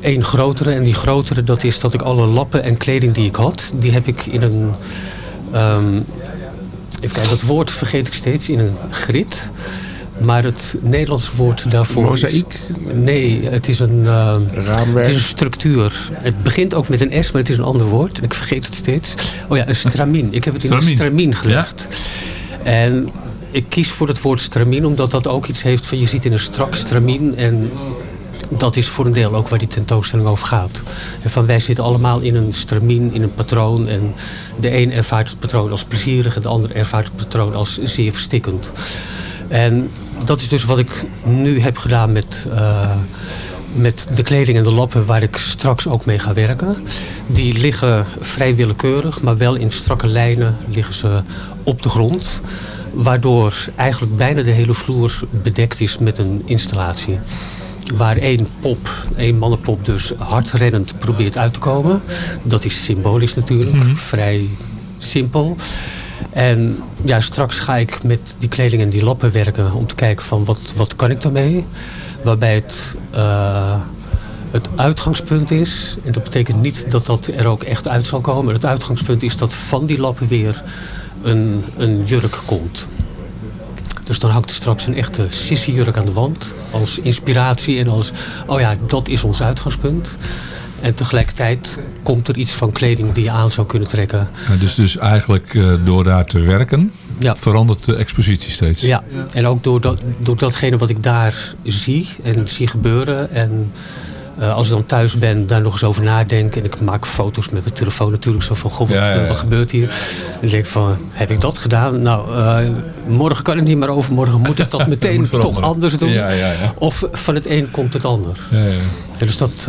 één grotere. En die grotere, dat is dat ik alle lappen en kleding die ik had, die heb ik in een... ehm, even kijken, dat woord vergeet ik steeds, in een grid. Maar het Nederlandse woord daarvoor Mozaïek? Nee, het is een... eh, Raamwerk? Het is een structuur. Het begint ook met een S, maar het is een ander woord. Ik vergeet het steeds. Oh ja, een stramien. Ik heb het in een Stramien. gelegd. En ik kies voor het woord stramien, omdat dat ook iets heeft van... je ziet in een strak stramien en dat is voor een deel ook waar die tentoonstelling over gaat. En van wij zitten allemaal in een stramien, in een patroon. En de een ervaart het patroon als plezierig en de ander ervaart het patroon als zeer verstikkend. En dat is dus wat ik nu heb gedaan met, eh, met de kleding en de lappen waar ik straks ook mee ga werken. Die liggen vrij willekeurig, maar wel in strakke lijnen liggen ze op de grond. Waardoor eigenlijk bijna de hele vloer bedekt is met een installatie. Waar één pop, één mannenpop dus hardrennend probeert uit te komen. Dat is symbolisch natuurlijk, vrij simpel. En ja, straks ga ik met die kleding en die lappen werken om te kijken van wat, wat kan ik daarmee. Waarbij het, eh, het uitgangspunt is, en dat betekent niet dat dat er ook echt uit zal komen. Het uitgangspunt is dat van die lappen weer een, een jurk komt. Dus dan hangt er straks een echte sissy-jurk aan de wand. Als inspiratie en als, oh ja, dat is ons uitgangspunt. En tegelijkertijd komt er iets van kleding die je aan zou kunnen trekken. Ja, dus, dus eigenlijk eh, door daar te werken verandert de expositie steeds. Ja, en ook door, dat, door datgene wat ik daar zie en zie gebeuren. En eh, als ik dan thuis ben, daar nog eens over nadenken. En ik maak foto's met mijn telefoon natuurlijk. Zo van, goh, wat, Ja, ja, ja. eh, wat gebeurt hier? En dan denk ik van, heb ik dat gedaan? Nou, eh, morgen kan het niet meer over. Morgen moet ik dat meteen toch anders doen. Ja, ja, ja. Of van het een komt het ander. Ja, ja. Dus dat...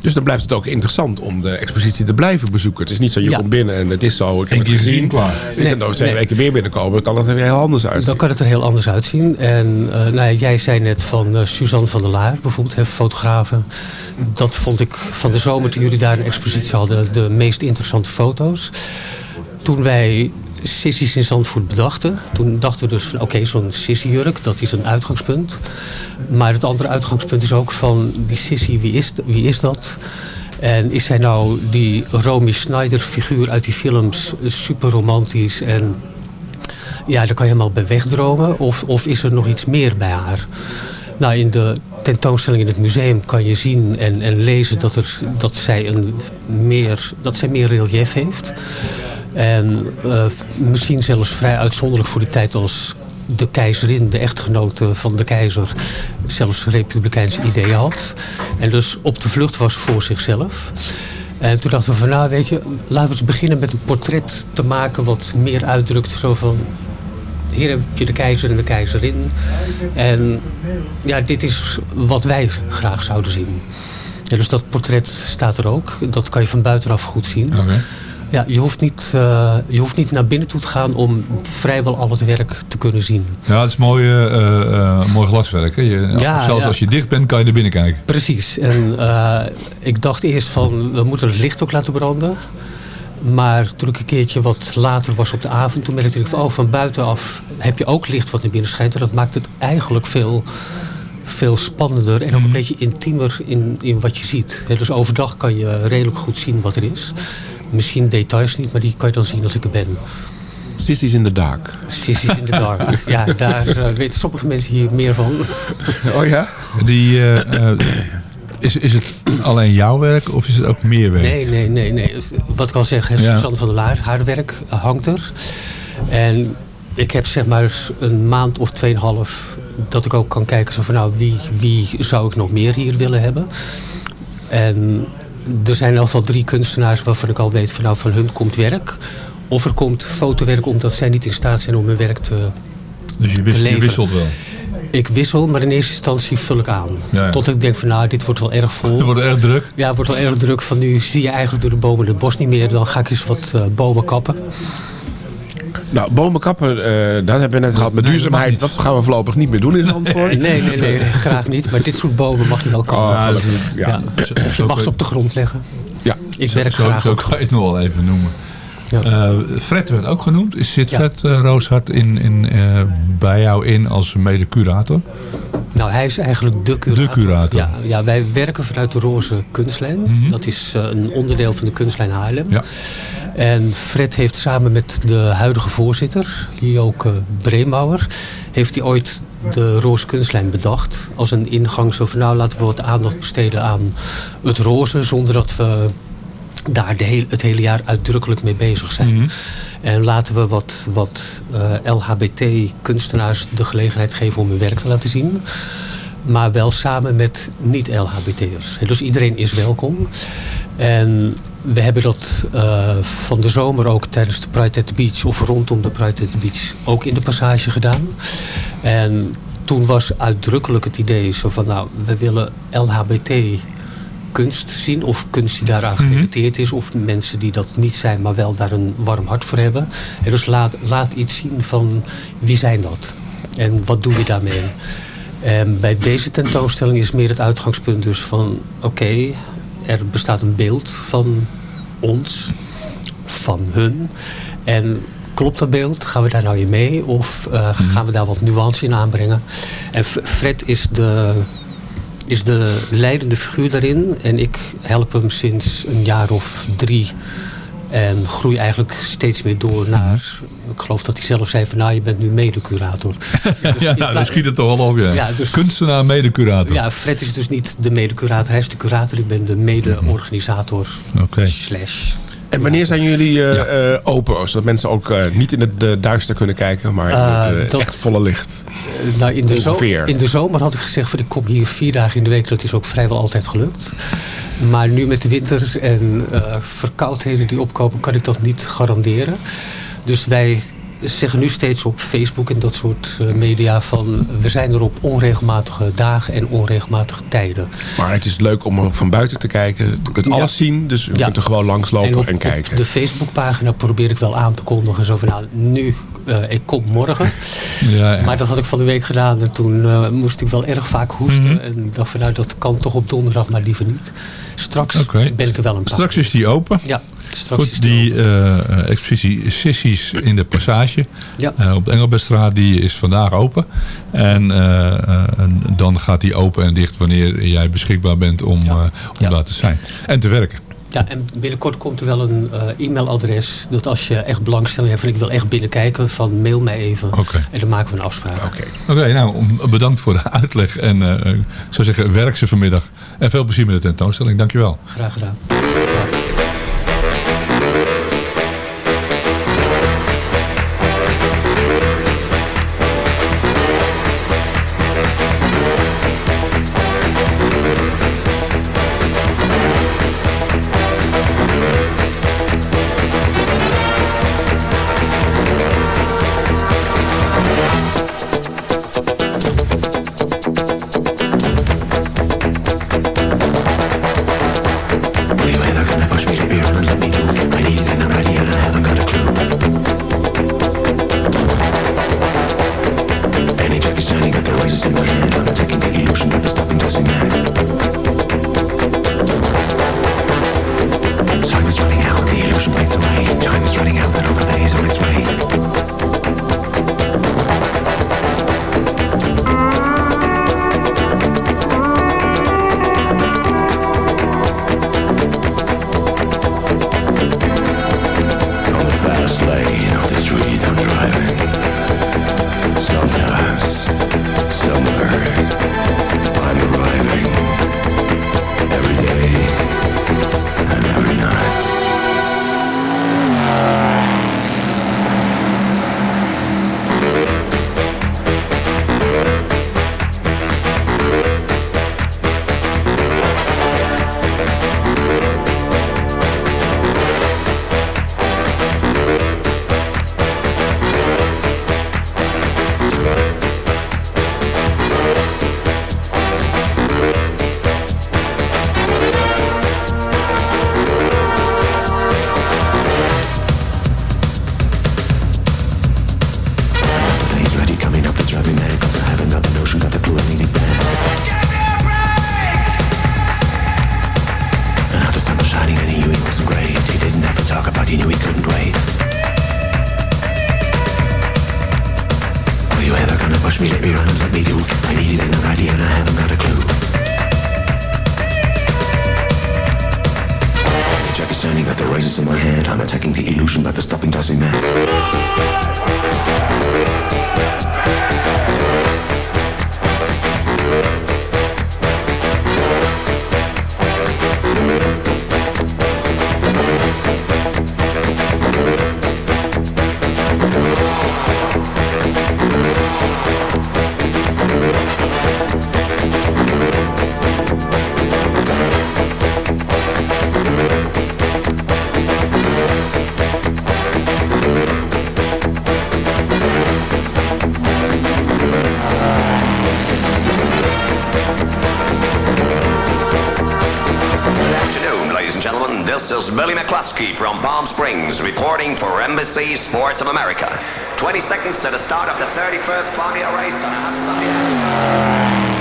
Dus dan blijft het ook interessant om de expositie te blijven bezoeken. Het is niet zo, je Ja. komt binnen en het is zo, ik heb het gezien. klaar. Je Nee, kan over twee nee. weken weer binnenkomen, dan kan het er weer heel anders uitzien. Dan kan het er heel anders uitzien. En eh, nou ja, jij zei net van eh, Suzanne van der Laar, bijvoorbeeld, hè, fotografe. Dat vond ik van de zomer, toen jullie daar een expositie hadden, de meest interessante foto's. Toen wij sissies in Zandvoort bedachten, toen dachten we dus van oké, zo'n sissy-jurk, dat is een uitgangspunt. Maar het andere uitgangspunt is ook van die sissy, wie is, wie is dat? En is zij nou die Romy Schneider figuur uit die films super romantisch en ja, daar kan je helemaal bij wegdromen. Of, of is er nog iets meer bij haar? Nou, in de tentoonstelling in het museum kan je zien en, en lezen dat, er, dat, zij een meer, dat zij meer relief heeft. En eh, misschien zelfs vrij uitzonderlijk voor die tijd als de keizerin, de echtgenote van de keizer, zelfs republikeinse ideeën had. En dus op de vlucht was voor zichzelf. En toen dachten we van, nou weet je, laten we eens beginnen met een portret te maken wat meer uitdrukt. Zo van, hier heb je de keizer en de keizerin. En ja, dit is wat wij graag zouden zien. Dus dat portret staat er ook. Dat kan je van buitenaf goed zien. Ja, je hoeft, niet, eh, je hoeft niet naar binnen toe te gaan om vrijwel al het werk te kunnen zien. Ja, het is mooi, eh, eh, mooi glaswerk. Hè? Je, Ja, zelfs ja. als je dicht bent, kan je naar binnen kijken. Precies. En ik dacht eerst van, we moeten het licht ook laten branden. Maar toen ik een keertje wat later was op de avond, toen merkte ik van, oh, van buitenaf heb je ook licht wat naar binnen schijnt. En dat maakt het eigenlijk veel, veel spannender en ook een beetje intiemer in, in wat je ziet. Dus overdag kan je redelijk goed zien wat er is. Misschien details niet, maar die kan je dan zien als ik er ben. Sissies in the dark. Sissies in the dark. Ja, daar eh, weten sommige mensen hier meer van. Oh ja? Die, eh, eh, is, is het alleen jouw werk of is het ook meer werk? Nee, nee, nee. nee. Wat ik al zeg, hè, Ja. Suzanne van der Laar, haar werk hangt er. En ik heb zeg maar eens een maand of tweeënhalf dat ik ook kan kijken zo van nou, wie, wie zou ik nog meer hier willen hebben. En er zijn in geval drie kunstenaars waarvan ik al weet van nou, van hun komt werk. Of er komt fotowerk omdat zij niet in staat zijn om hun werk te, Dus je, wisselt wel. Ik wissel, maar in eerste instantie vul ik aan. Ja, ja. Tot ik denk van nou, dit wordt wel erg vol. Het wordt erg druk. Ja, het wordt wel erg druk. Van nu zie je eigenlijk door de bomen het bos niet meer. Dan ga ik eens wat eh, bomen kappen. Nou, bomen kappen, eh, dat hebben we net gehad met nee, duurzaamheid. dat gaan we voorlopig niet meer doen in Zandvoort. Nee, nee, nee, graag niet. Maar dit soort bomen mag je wel kappen. Oh, gelukkig. ja. Ja. Of je mag ze op de grond leggen. Ja. Ik werk zo, graag zo kan je het nog wel even noemen. Eh, Fred werd ook genoemd. Is- Zit Ja. Fred eh, Rooshart in, in, eh, bij jou in als mede-curator? Nou, hij is eigenlijk de curator. De curator. Ja, ja, wij werken vanuit de Roze Kunstlijn. Dat is een onderdeel van de Kunstlijn Haarlem. Ja. En Fred heeft samen met de huidige voorzitter, Joke Breemauer, heeft hij ooit de Roze Kunstlijn bedacht. Als een ingang zo van nou laten we wat aandacht besteden aan het roze, zonder dat we daar de heel, het hele jaar uitdrukkelijk mee bezig zijn. En laten we wat, wat LHBT-kunstenaars de gelegenheid geven om hun werk te laten zien. maar wel samen met niet-LHBT'ers. Dus iedereen is welkom. En we hebben dat eh, van de zomer ook tijdens de Pride at the Beach... of rondom de Pride at the Beach ook in de passage gedaan. En toen was uitdrukkelijk het idee zo van... nou, we willen LHBT kunst zien of kunst die daaraan gerelateerd is... of mensen die dat niet zijn, maar wel daar een warm hart voor hebben. En dus laat, laat iets zien van wie zijn dat en wat doe je daarmee. En bij deze tentoonstelling is meer het uitgangspunt dus van... oké, er bestaat een beeld van ons, van hun... en klopt dat beeld? Gaan we daar nou in mee? Of eh, gaan we daar wat nuance in aanbrengen? En Fred is de, is de leidende figuur daarin. En ik help hem sinds een jaar of drie. En groei eigenlijk steeds meer door naar... Ik geloof dat hij zelf zei van nou, je bent nu medecurator. Dus ja, nou, dan schiet het toch wel op, ja. Ja, dus- Kunstenaar, medecurator. Ja, Fred is dus niet de medecurator. Hij is de curator. Ik ben de mede-organisator. Oké. Slash. En wanneer zijn jullie eh, eh, open? Zodat mensen ook eh, niet in het duister kunnen kijken, maar in Eh, het eh, dat- echt volle licht. Eh, nou, in, de zo- Ongeveer. in de zomer had ik gezegd van ik kom hier vier dagen in de week. Dat is ook vrijwel altijd gelukt. Maar nu met de winter en eh, verkoudheden die opkomen kan ik dat niet garanderen. Dus wij zeggen nu steeds op Facebook en dat soort eh, media van we zijn er op onregelmatige dagen en onregelmatige tijden. Maar het is leuk om er van buiten te kijken. Je kunt alles zien, dus je Ja. kunt er gewoon langslopen en, op, op kijken. de Facebookpagina probeer ik wel aan te kondigen. Zo van, nou, nu, eh, ik kom morgen. Ja. Maar dat had ik van de week gedaan. En toen eh, moest ik wel erg vaak hoesten. Mhm. En dacht van, nou, dat kan toch op donderdag, maar liever niet. Straks Oké. ben ik er wel een paar. Straks is die open. Ja, Goed, die eh, expositie Sissies in de Passage Ja. eh, op de Engelbertstraat, die is vandaag open. En, eh, eh, en dan gaat die open en dicht wanneer jij beschikbaar bent om, eh, om daar te zijn. En te werken. Ja, en binnenkort komt er wel een eh, e-mailadres. Dat als je echt belangstelling hebt van ik wil echt binnenkijken, van mail mij even. En dan maken we een afspraak. Oké. Oké, nou bedankt voor de uitleg. En eh, ik zou zeggen, werk ze vanmiddag. En veel plezier met de tentoonstelling. Dankjewel. Graag gedaan. Billy McCluskey from Palm Springs reporting for Embassy Sports of America. 20 seconds to the start of the 31st Formula race on a hot Sunday afternoon.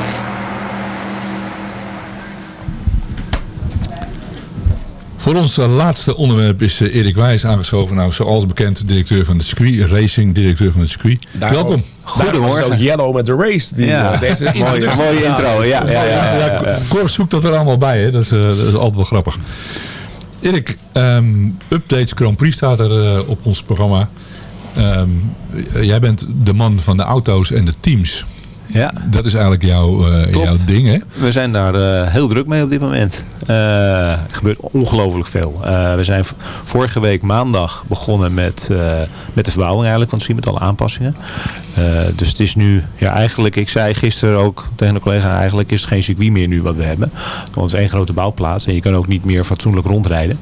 Voor ons eh, laatste onderwerp is eh, Erik Wijs aangeschoven. Nou, zoals bekend, directeur van het circuit, racing directeur van het circuit. Welkom. Goedemorgen. ook Yellow met de race. Die, Ja. eh, deze Mooie- mooie intro, ja, ja, ja, ja, ja. Cor zoekt dat er allemaal bij, hè? Dat, is, dat is altijd wel grappig. Erik, ehm, Updates Grand Prix staat er eh, op ons programma. Ehm, jij bent de man van de auto's en de teams. Ja. Dat is eigenlijk jouw, eh, jouw ding, hè? We zijn daar eh, heel druk mee op dit moment. Eh, er gebeurt ongelooflijk veel. We zijn vorige week maandag begonnen met, met de verbouwing eigenlijk het circuit, met alle aanpassingen. Dus het is nu, ja eigenlijk, ik zei gisteren ook tegen een collega, eigenlijk is het geen circuit meer nu wat we hebben. Want het is één grote bouwplaats en je kan ook niet meer fatsoenlijk rondrijden.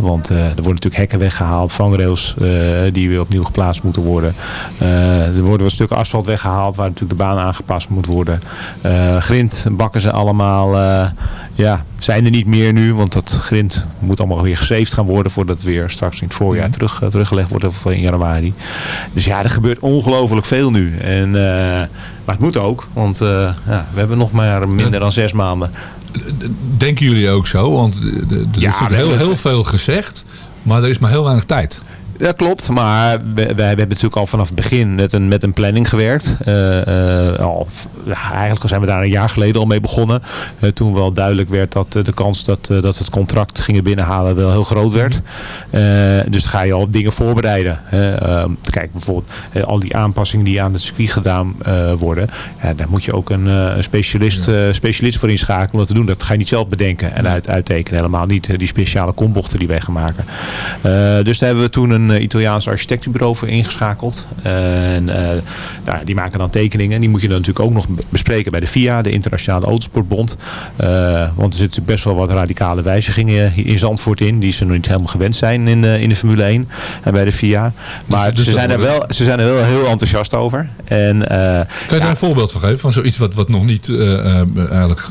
Want er worden natuurlijk hekken weggehaald, vangrails die weer opnieuw geplaatst moeten worden. Er worden wat stukken asfalt weggehaald waar natuurlijk de baan aangepast moet worden. Eh, grind bakken ze allemaal, eh, ja, zijn er niet meer nu, want dat grind moet allemaal weer gesaved gaan worden voordat het weer straks in het voorjaar terug, eh, teruggelegd wordt of in januari. Dus ja, er gebeurt ongelooflijk veel nu. En, maar het moet ook, want ja, we hebben nog maar minder dan zes maanden. Denken jullie ook zo? Want er is Ja, heel, heel veel gezegd, maar er is maar heel weinig tijd. Dat klopt, maar we, wij hebben natuurlijk al vanaf het begin met een, met een planning gewerkt. Eh, eh, al, ja, eigenlijk zijn we daar een jaar geleden al mee begonnen. Eh, toen wel duidelijk werd dat de kans dat, dat we het contract gingen binnenhalen wel heel groot werd. Dus dan ga je al dingen voorbereiden. Ehm, kijk, bijvoorbeeld al die aanpassingen die aan het circuit gedaan worden. Ja, daar moet je ook een, specialist, specialist voor inschakelen om dat te doen. Dat ga je niet zelf bedenken en uit, uittekenen. Helemaal niet die speciale kombochten die wij gaan maken. Dus daar hebben we toen een eh, Italiaans architectenbureau voor ingeschakeld. En eh, nou, die maken dan tekeningen. Die moet je dan natuurlijk ook nog be- bespreken bij de FIA, de Internationale Autosportbond. Eh, want er zitten natuurlijk best wel wat radicale wijzigingen in Zandvoort in. Die ze nog niet helemaal gewend zijn in, de in de Formule 1 en bij de FIA. Maar dus ze, zijn er wel, ze zijn er wel heel enthousiast over. En, Kan je daar een voorbeeld van geven? Van zoiets wat, wat nog niet eigenlijk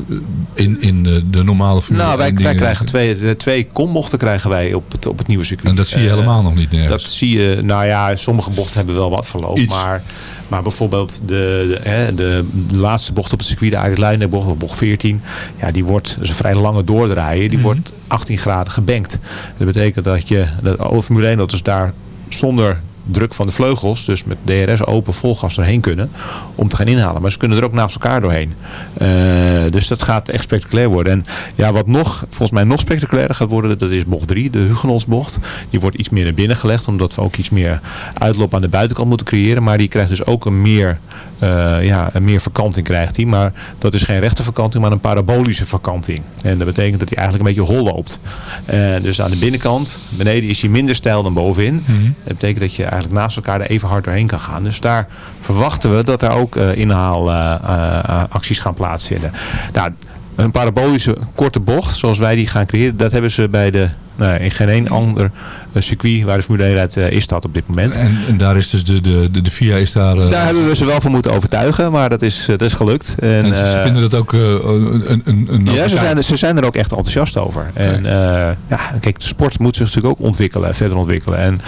in, in de, normale Formule Nou, wij, 1 wij dingen- krijgen twee, twee kombochten krijgen wij op het, op het nieuwe circuit. En dat zie je helemaal nog niet nergens. Dat zie je, nou ja, sommige bochten hebben wel wat verloop. Iets. Maar, maar bijvoorbeeld de, de, hè, de, de laatste bocht op het circuit, de Arie bocht, of bocht 14. Ja, die wordt, dat is een vrij lange doordraaien. Die Mhm. wordt 18 graden gebankt. Dat betekent dat je, dat over Formule 1 auto's daar zonder druk van de vleugels, dus met DRS open vol gas erheen kunnen om te gaan inhalen. Maar ze kunnen er ook naast elkaar doorheen. Eh, dus dat gaat echt spectaculair worden. En ja, wat nog, volgens mij nog spectaculairder gaat worden, dat is bocht 3, de Hugenolsbocht. Die wordt iets meer naar binnen gelegd, omdat we ook iets meer uitloop aan de buitenkant moeten creëren. Maar die krijgt dus ook een meer, eh, ja, een meer verkanting krijgt die. Maar dat is geen rechte verkanting, maar een parabolische verkanting. En dat betekent dat hij eigenlijk een beetje hol loopt. Eh, dus aan de binnenkant, beneden is hij minder stijl dan bovenin. Mhm. Dat betekent dat je eigenlijk naast elkaar er even hard doorheen kan gaan. Dus daar verwachten we dat daar ook eh inhaalacties gaan plaatsvinden. Nou, een parabolische korte bocht, zoals wij die gaan creëren, dat hebben ze bij de, nou, in geen één ander eh, circuit waar de Formule 1 rijdt, eh, is dat op dit moment. En, en daar is dus de, de, de, de FIA is daar... Daar hebben we ze wel voor moeten overtuigen, maar dat is, dat is gelukt. En, en ze vinden dat ook een, een, een ja, ze zijn, ze zijn er ook echt enthousiast over. En ja, kijk, de sport moet zich natuurlijk ook ontwikkelen, verder ontwikkelen. En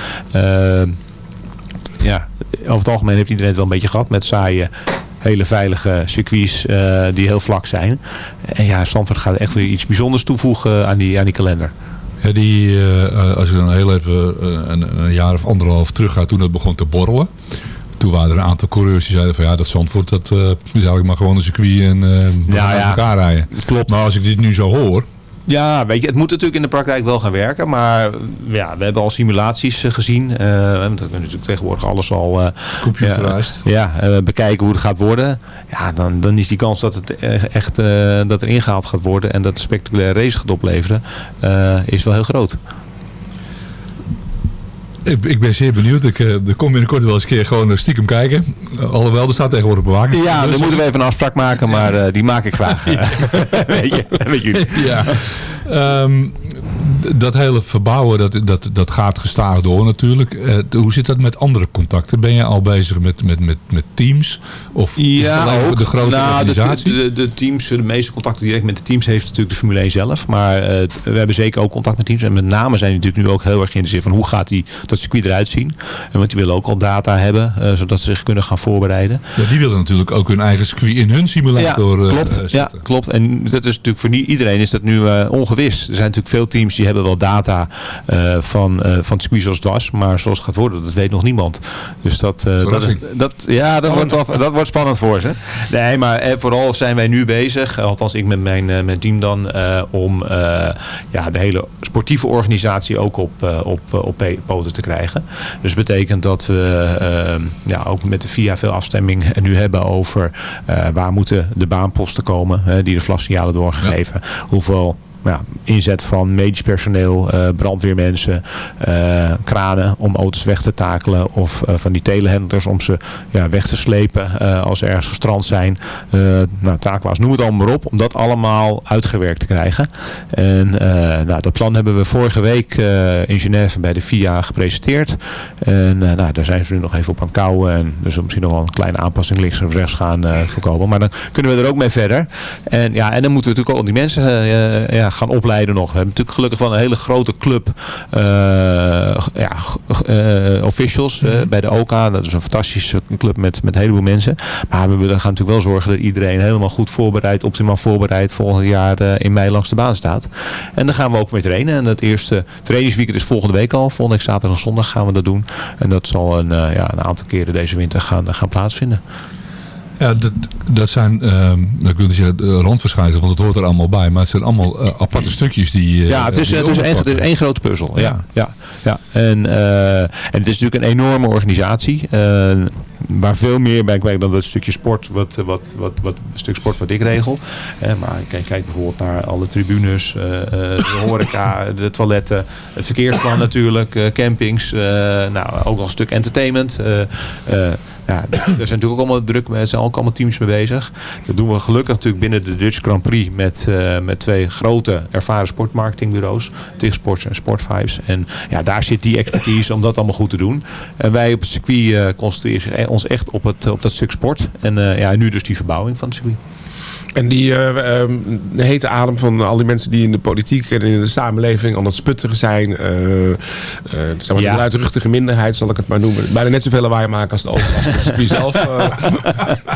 ja, over het algemeen heeft iedereen het wel een beetje gehad met saaie, hele veilige circuits eh, die heel vlak zijn. En ja, Stanford gaat echt weer iets bijzonders toevoegen aan die, aan die kalender. Ja, die, eh, eh, als je dan heel even een, een jaar of anderhalf terug gaat toen het begon te borrelen. Toen waren er een aantal coureurs die zeiden van ja, dat Zandvoort dat is eigenlijk maar gewoon een circuit en Ja, ja. elkaar rijden. Klopt. Maar als ik dit nu zo hoor, Ja, weet je, het moet natuurlijk in de praktijk wel gaan werken. Maar ja, we hebben al simulaties eh, gezien. Eh, we hebben natuurlijk tegenwoordig alles al... eh, Computerized. Ja, eh, bekijken hoe het gaat worden. Ja, dan, dan is die kans dat het eh, echt eh, dat er ingehaald gaat worden... en dat een spectaculaire race gaat opleveren... eh, is wel heel groot. Ik, ik ben zeer benieuwd. Ik, eh, er kom binnenkort wel eens een keer gewoon eh, stiekem kijken. Eh, alhoewel, er staat tegenwoordig bewaking. Ja, dan moeten we even een afspraak maken, maar eh, die maak ik graag. eh, weet je, met jullie. ja. Ehm, dat hele verbouwen, dat, dat, dat gaat gestaag door natuurlijk. Eh, hoe zit dat met andere contacten? Ben je al bezig met, met, met, met teams? Of Ja, ook. de grote Nou, de, organisatie? de, de teams, de meeste contacten direct met de teams heeft natuurlijk de Formule 1 zelf. Maar eh, we hebben zeker ook contact met teams. En met name zijn die natuurlijk nu ook heel erg geïnteresseerd van hoe gaat die, dat circuit eruit zien. En want die willen ook al data hebben, eh, zodat ze zich kunnen gaan voorbereiden. Ja, die willen natuurlijk ook hun eigen circuit in hun simulator ja, klopt. ja, klopt. En dat is natuurlijk voor niet iedereen is dat nu ongewis. Er zijn natuurlijk veel teams die hebben wel data eh, van, eh, van het circuit zoals het was. Maar zoals het gaat worden, dat weet nog niemand. Dus dat, eh, dat, is, dat, ja, dat, wordt, wel- dat wordt spannend voor ze. Nee, maar eh, vooral zijn wij nu bezig, althans ik met mijn, eh, mijn team dan, eh, om eh, ja, de hele sportieve organisatie ook op, op, op poten te krijgen. Dus dat betekent dat we ja, ook met de VIA veel afstemming nu hebben over eh, waar moeten de baanposten komen hè, die de vlagsignalen doorgegeven. Hoeveel ja, inzet van medisch personeel, eh, brandweermensen, eh, kranen om auto's weg te takelen of eh, van die telehandlers om ze ja, weg te slepen als ze ergens gestrand zijn. Nou, taakwaas, noem het allemaal maar op, om dat allemaal uitgewerkt te krijgen. En nou, dat plan hebben we vorige week in Genève bij de FIA gepresenteerd. En nou, daar zijn ze nu nog even op aan het kouwen. En dus misschien nog wel een kleine aanpassing links of rechts gaan voorkomen. Maar dan kunnen we er ook mee verder. En, ja, en dan moeten we natuurlijk ook al die mensen ja, gaan opleiden nog. We hebben natuurlijk gelukkig wel een hele grote club eh, ja, eh, officials eh, bij de OKA. Dat is een fantastische club met, met een heleboel mensen. Maar we willen gaan natuurlijk wel zorgen dat iedereen helemaal goed voorbereid, optimaal voorbereid volgend jaar eh, in mei langs de baan staat. En dan gaan we ook mee trainen. En het eerste trainingsweekend is volgende week al. Volgende week zaterdag en zondag gaan we dat doen. En dat zal een, eh, ja, een aantal keren deze winter gaan, gaan plaatsvinden. Ja, dat, dat zijn, ehm, ik wil niet zeggen eh, randverschijnselen, want het hoort er allemaal bij. Maar het zijn allemaal eh, aparte stukjes die... eh, Ja, het is, het is, één, het is oppakken. één grote puzzel. Ja, ja, ja. En, en het is natuurlijk een enorme organisatie. waar veel meer bij kijkt dan dat stukje sport, wat, wat, wat, wat stuk sport wat ik regel. Maar kijk, kijk bijvoorbeeld naar alle tribunes, de horeca, de toiletten, het verkeersplan natuurlijk, campings, nou, ook nog een stuk entertainment. Ja, daar zijn natuurlijk ook allemaal druk mee, zijn ook allemaal teams mee bezig. Dat doen we gelukkig natuurlijk binnen de Dutch Grand Prix met, eh, met twee grote ervaren sportmarketingbureaus. Tig Sports en Sportvibes. En ja, daar zit die expertise om dat allemaal goed te doen. En wij op het circuit eh, concentreren ons echt op, het, op dat stuk sport. En eh, ja, nu dus die verbouwing van het circuit. En die eh, de hete adem van al die mensen die in de politiek en in de samenleving aan het sputteren zijn. eh eh, zeg maar Ja. de luidruchtige minderheid, zal ik het maar noemen. Bijna net zoveel lawaai maken als de overlast. Dus het circuit zelf. eh,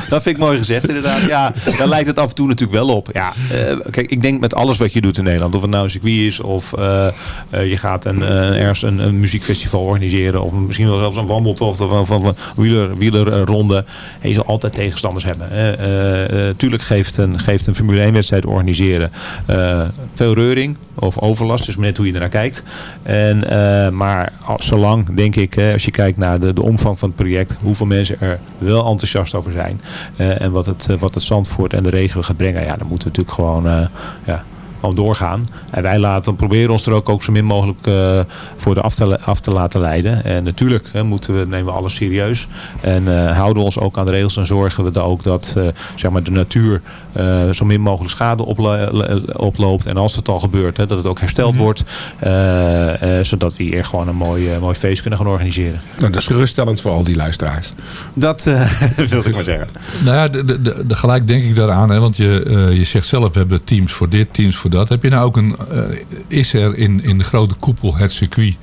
Dat vind ik mooi gezegd inderdaad. Ja, daar lijkt het af en toe natuurlijk wel op. Ja, eh, kijk, ik denk met alles wat je doet in Nederland. Of het nou een circuit is of eh, eh, je gaat een, eh, ergens een, een muziekfestival organiseren. Of misschien wel zelfs een wandeltocht of een, een wieler, wielerronde. En je zal altijd tegenstanders hebben. Eh, eh, tuurlijk geeft geeft een Formule 1 wedstrijd organiseren eh, veel reuring of overlast. Dus net hoe je ernaar kijkt. En, eh, maar zolang, denk ik, als je kijkt naar de, de omvang van het project, hoeveel mensen er wel enthousiast over zijn. eh, en wat het, wat het Zandvoort en de regio gaat brengen, ja, dan moeten we natuurlijk gewoon ja, gewoon doorgaan. En wij laten, proberen ons er ook, ook zo min mogelijk eh, voor de af te, af te laten leiden. En natuurlijk hè, moeten we, nemen we alles serieus. En eh, houden we ons ook aan de regels en zorgen we er ook dat eh, zeg maar de natuur eh, zo min mogelijk schade oplo- oploopt. En als het al gebeurt, hè, dat het ook hersteld wordt. eh, eh, zodat we hier gewoon een mooi, mooi feest kunnen gaan organiseren. nou, dat is geruststellend voor al die luisteraars. Dat eh, wilde ik maar zeggen. Nou ja, de, de, gelijk denk ik daaraan. Hè, want je, eh, je zegt zelf, we hebben teams voor dit, teams voor dat. Heb je nou ook een, eh, is er in, in de grote koepel, het circuit,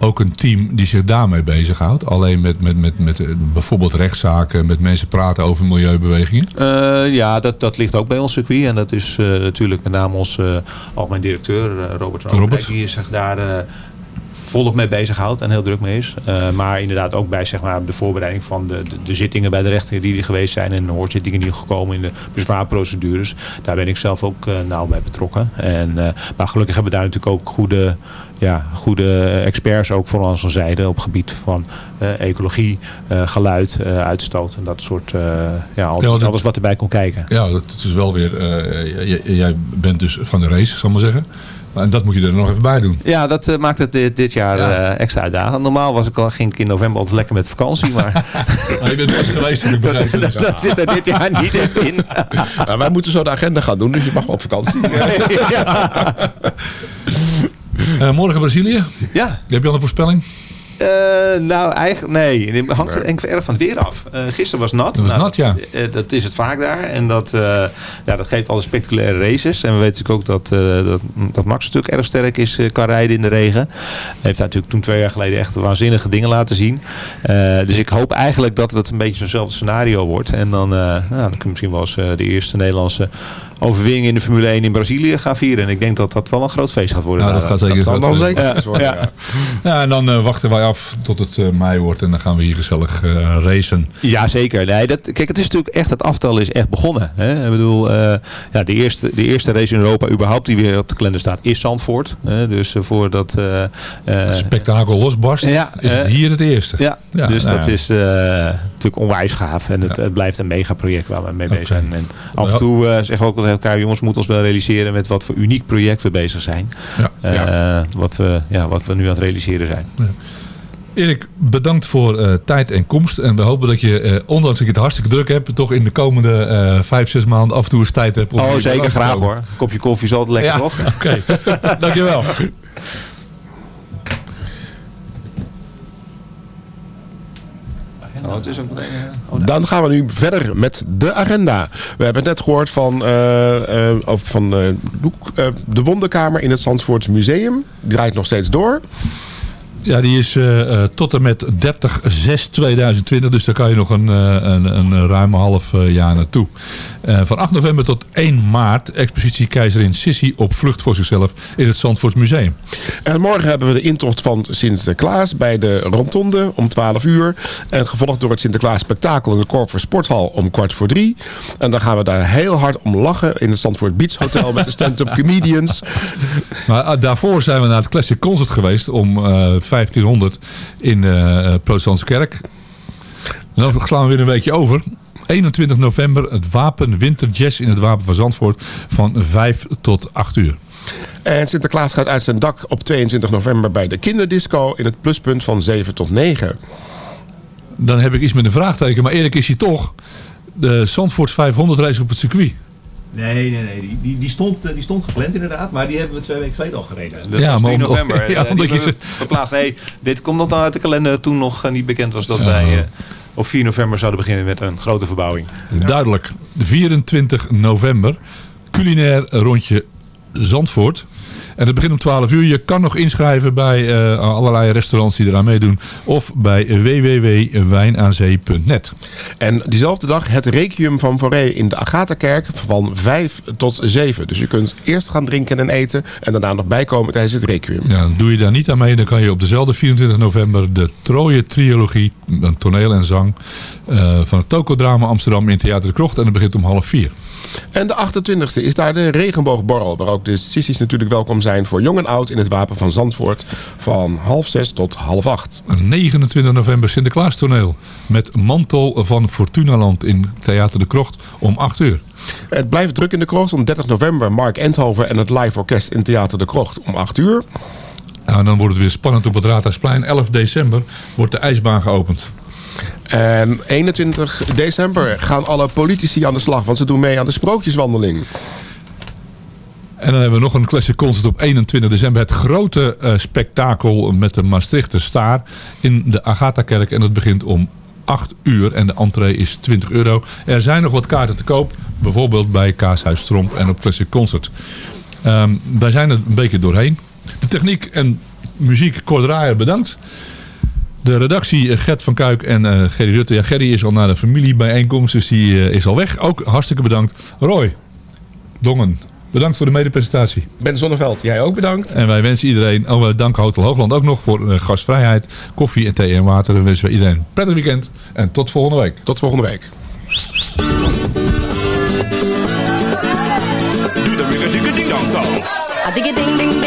ook een team die zich daarmee bezighoudt? Alleen met, met, met, met eh, bijvoorbeeld rechtszaken, met mensen praten over milieubewegingen? Eh, ja, dat, dat ligt ook bij ons circuit. En dat is natuurlijk met name onze eh, algemeen directeur, Robert van Robert. Die zich daar volop mee bezighoudt en heel druk mee is. Eh, maar inderdaad ook bij zeg maar, de voorbereiding van de, de, de zittingen bij de rechter die er geweest zijn. En de hoorzittingen die gekomen in de bezwaarprocedures. Daar ben ik zelf ook eh, nauw bij betrokken. En, eh, maar gelukkig hebben we daar natuurlijk ook goede ja, goede experts ook voor onze zijde op gebied van ecologie, geluid, uitstoot en dat soort, ja, al- Ja, dat- alles wat erbij kon kijken. Ja, dat is wel weer, jij bent dus van de race, zal ik maar zeggen. Maar en dat moet je er nog even bij doen. Ja, dat eh, maakt het dit, dit jaar eh, extra uitdagend. Normaal was ik al, ging ik in november altijd lekker met vakantie, maar je bent best geweest, heb ik begrepen. dat, dat zit er dit jaar niet in. Nou, wij moeten zo de agenda gaan doen, dus je mag wel op vakantie. Eh, morgen Brazilië. Ja. Heb je al een voorspelling? Eh, nou, eigenlijk nee. Het hangt er denk ik erg van het weer af. Eh, gisteren was nat. Het was Nou, nat, ja. eh, dat is het vaak daar. En dat, eh, ja, dat geeft alle spectaculaire races. En we weten natuurlijk ook dat, eh, dat, dat Max natuurlijk erg sterk is, kan rijden in de regen. Hij heeft natuurlijk toen twee jaar geleden echt waanzinnige dingen laten zien. Eh, dus ik hoop eigenlijk dat het een beetje zo'nzelfde scenario wordt. En dan, eh, nou, dan kunnen we misschien wel eens eh, de eerste Nederlandse overwinning in de Formule 1 in Brazilië gaan vieren. En ik denk dat dat wel een groot feest gaat worden. Nou, dat gaat zeker zal een dan zeker worden, ja. Ja, en dan eh, wachten wij af tot het eh, mei wordt. En dan gaan we hier gezellig eh, racen. Ja, zeker. Nee, dat, kijk, het is natuurlijk echt, het aftal is echt begonnen. Hè? Ik bedoel, eh, ja, de, eerste, de eerste race in Europa überhaupt die weer op de kalender staat, is Zandvoort. Hè? Dus uh, voordat... eh, eh, Spektakel losbarst. Ja, is het hier het eerste. ja, Ja, dus nou dat ja. is eh, natuurlijk onwijs gaaf. En het, het blijft een megaproject waar we mee bezig zijn. En af en toe eh, zeggen we ook tegen elkaar, jongens, we moeten ons wel realiseren met wat voor uniek project we bezig zijn. Ja. Eh, Wat, we, ja, wat we nu aan het realiseren zijn. Erik, bedankt voor eh, tijd en komst. En we hopen dat je, eh, ondanks dat je het hartstikke druk hebt, toch in de komende vijf, zes maanden af en toe eens tijd hebt. om Oh, zeker graag hoor. Een kopje koffie is altijd lekker, Ja, toch? Oké, dankjewel. Is eh, Dan gaan we nu verder met de agenda. We hebben net gehoord van, eh, eh, van de Wonderkamer in het Zandvoorts Museum. Die draait nog steeds door. Ja, die is eh, eh, tot en met 30-6-2020. Dus daar kan je nog een, eh, een, een ruim half jaar naartoe. Van 8 november tot 1 maart. Expositie Keizerin Sissi op vlucht voor zichzelf in het Zandvoort Museum. En morgen hebben we de intocht van Sinterklaas bij de Rondonde om 12 uur. En gevolgd door het Sinterklaas Spektakel in de Korver Sporthal om kwart voor drie. En dan gaan we daar heel hard om lachen in het Zandvoort Beach Hotel met de stand-up comedians. Maar daarvoor zijn we naar het Classic Concert geweest om 1500 in de Protestantse Kerk. En dan slaan we weer een weekje over. 21 november het Wapen Winter Jazz in het Wapen van Zandvoort van 5 tot 8 uur. En Sinterklaas gaat uit zijn dak op 22 november bij de kinderdisco in het pluspunt van 7 tot 9. Dan heb ik iets met een vraagteken, maar eerlijk is hij toch de Zandvoort 500 race op het circuit. Nee, nee, nee. Die, die, die, stond, eh, die stond gepland inderdaad, maar die hebben we twee weken geleden al gereden. Dat Ja, was maar 3 om- november. ja, omdat je we verplaatst. Nee, dit komt nog dan uit de kalender toen nog eh, niet bekend was dat Ja. wij eh, op 4 november zouden beginnen met een grote verbouwing. Duidelijk. 24 november. Culinair rondje Zandvoort. En het begint om 12 uur. Je kan nog inschrijven bij eh, allerlei restaurants die eraan meedoen. Of bij www.wijnaanzee.net. En diezelfde dag het Requiem van Foré in de Agatha-kerk van 5 tot 7. Dus je kunt eerst gaan drinken en eten en daarna nog bijkomen tijdens het Requiem. Ja, doe je daar niet aan mee, dan kan je op dezelfde 24 november de Troje Triologie, een toneel en zang, eh, van het Tokodrama Amsterdam in Theater de Krocht. En dat begint om half vier. En de 28e is daar de regenboogborrel, waar ook de sissies natuurlijk welkom zijn voor jong en oud in het Wapen van Zandvoort van half zes tot half acht. 29 november Sinterklaas toneel met Mantel van Fortunaland in Theater de Krocht om 8 uur. Het blijft druk in de krocht. Om 30 november Mark Endhoven en het live orkest in Theater de Krocht om 8 uur. Nou, dan wordt het weer spannend op het Raadhuisplein. 11 december wordt de ijsbaan geopend. En 21 december gaan alle politici aan de slag, want ze doen mee aan de sprookjeswandeling. En dan hebben we nog een classic concert op 21 december. Het grote eh, spektakel met de Maastrichter Staar in de Agatha-kerk. En dat begint om 8 uur en de entree is 20 euro. Er zijn nog wat kaarten te koop. Bijvoorbeeld bij Kaashuis Tromp en op Classic Concert. Ehm, wij zijn er een beetje doorheen. De techniek en muziek, Cor Draaier, bedankt. De redactie eh, Gert van Kuik en eh Gerry Rutte. Ja, Gerry is al naar de familiebijeenkomst, dus die is al weg. Ook hartstikke bedankt. Roy, Dongen, bedankt voor de medepresentatie. Ben Zonneveld, jij ook bedankt. En wij wensen iedereen, oh, we danken Hotel Hoogland ook nog voor eh, gastvrijheid, koffie en thee en water. Dan wensen we iedereen een prettig weekend en tot volgende week. Tot volgende week. Ding ding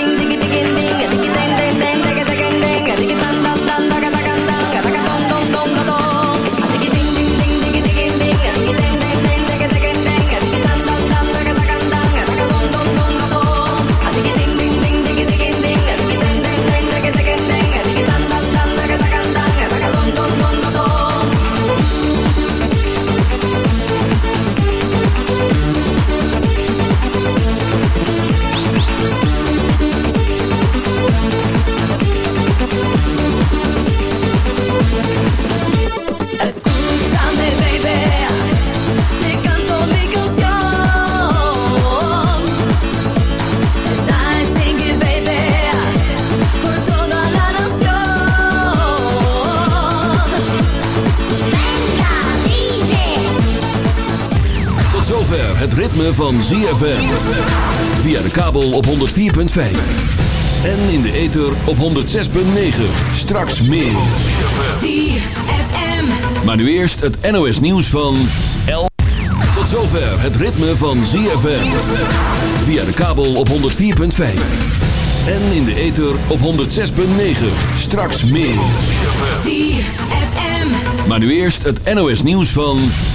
ritme van ZFM. Via de kabel op 104.5. En in de ether op 106.9. Straks meer. ZFM. Maar nu eerst het NOS nieuws van 11. Tot zover het ritme van ZFM. Via de kabel op 104.5. En in de ether op 106.9. Straks meer. ZFM. Maar nu eerst het NOS nieuws van...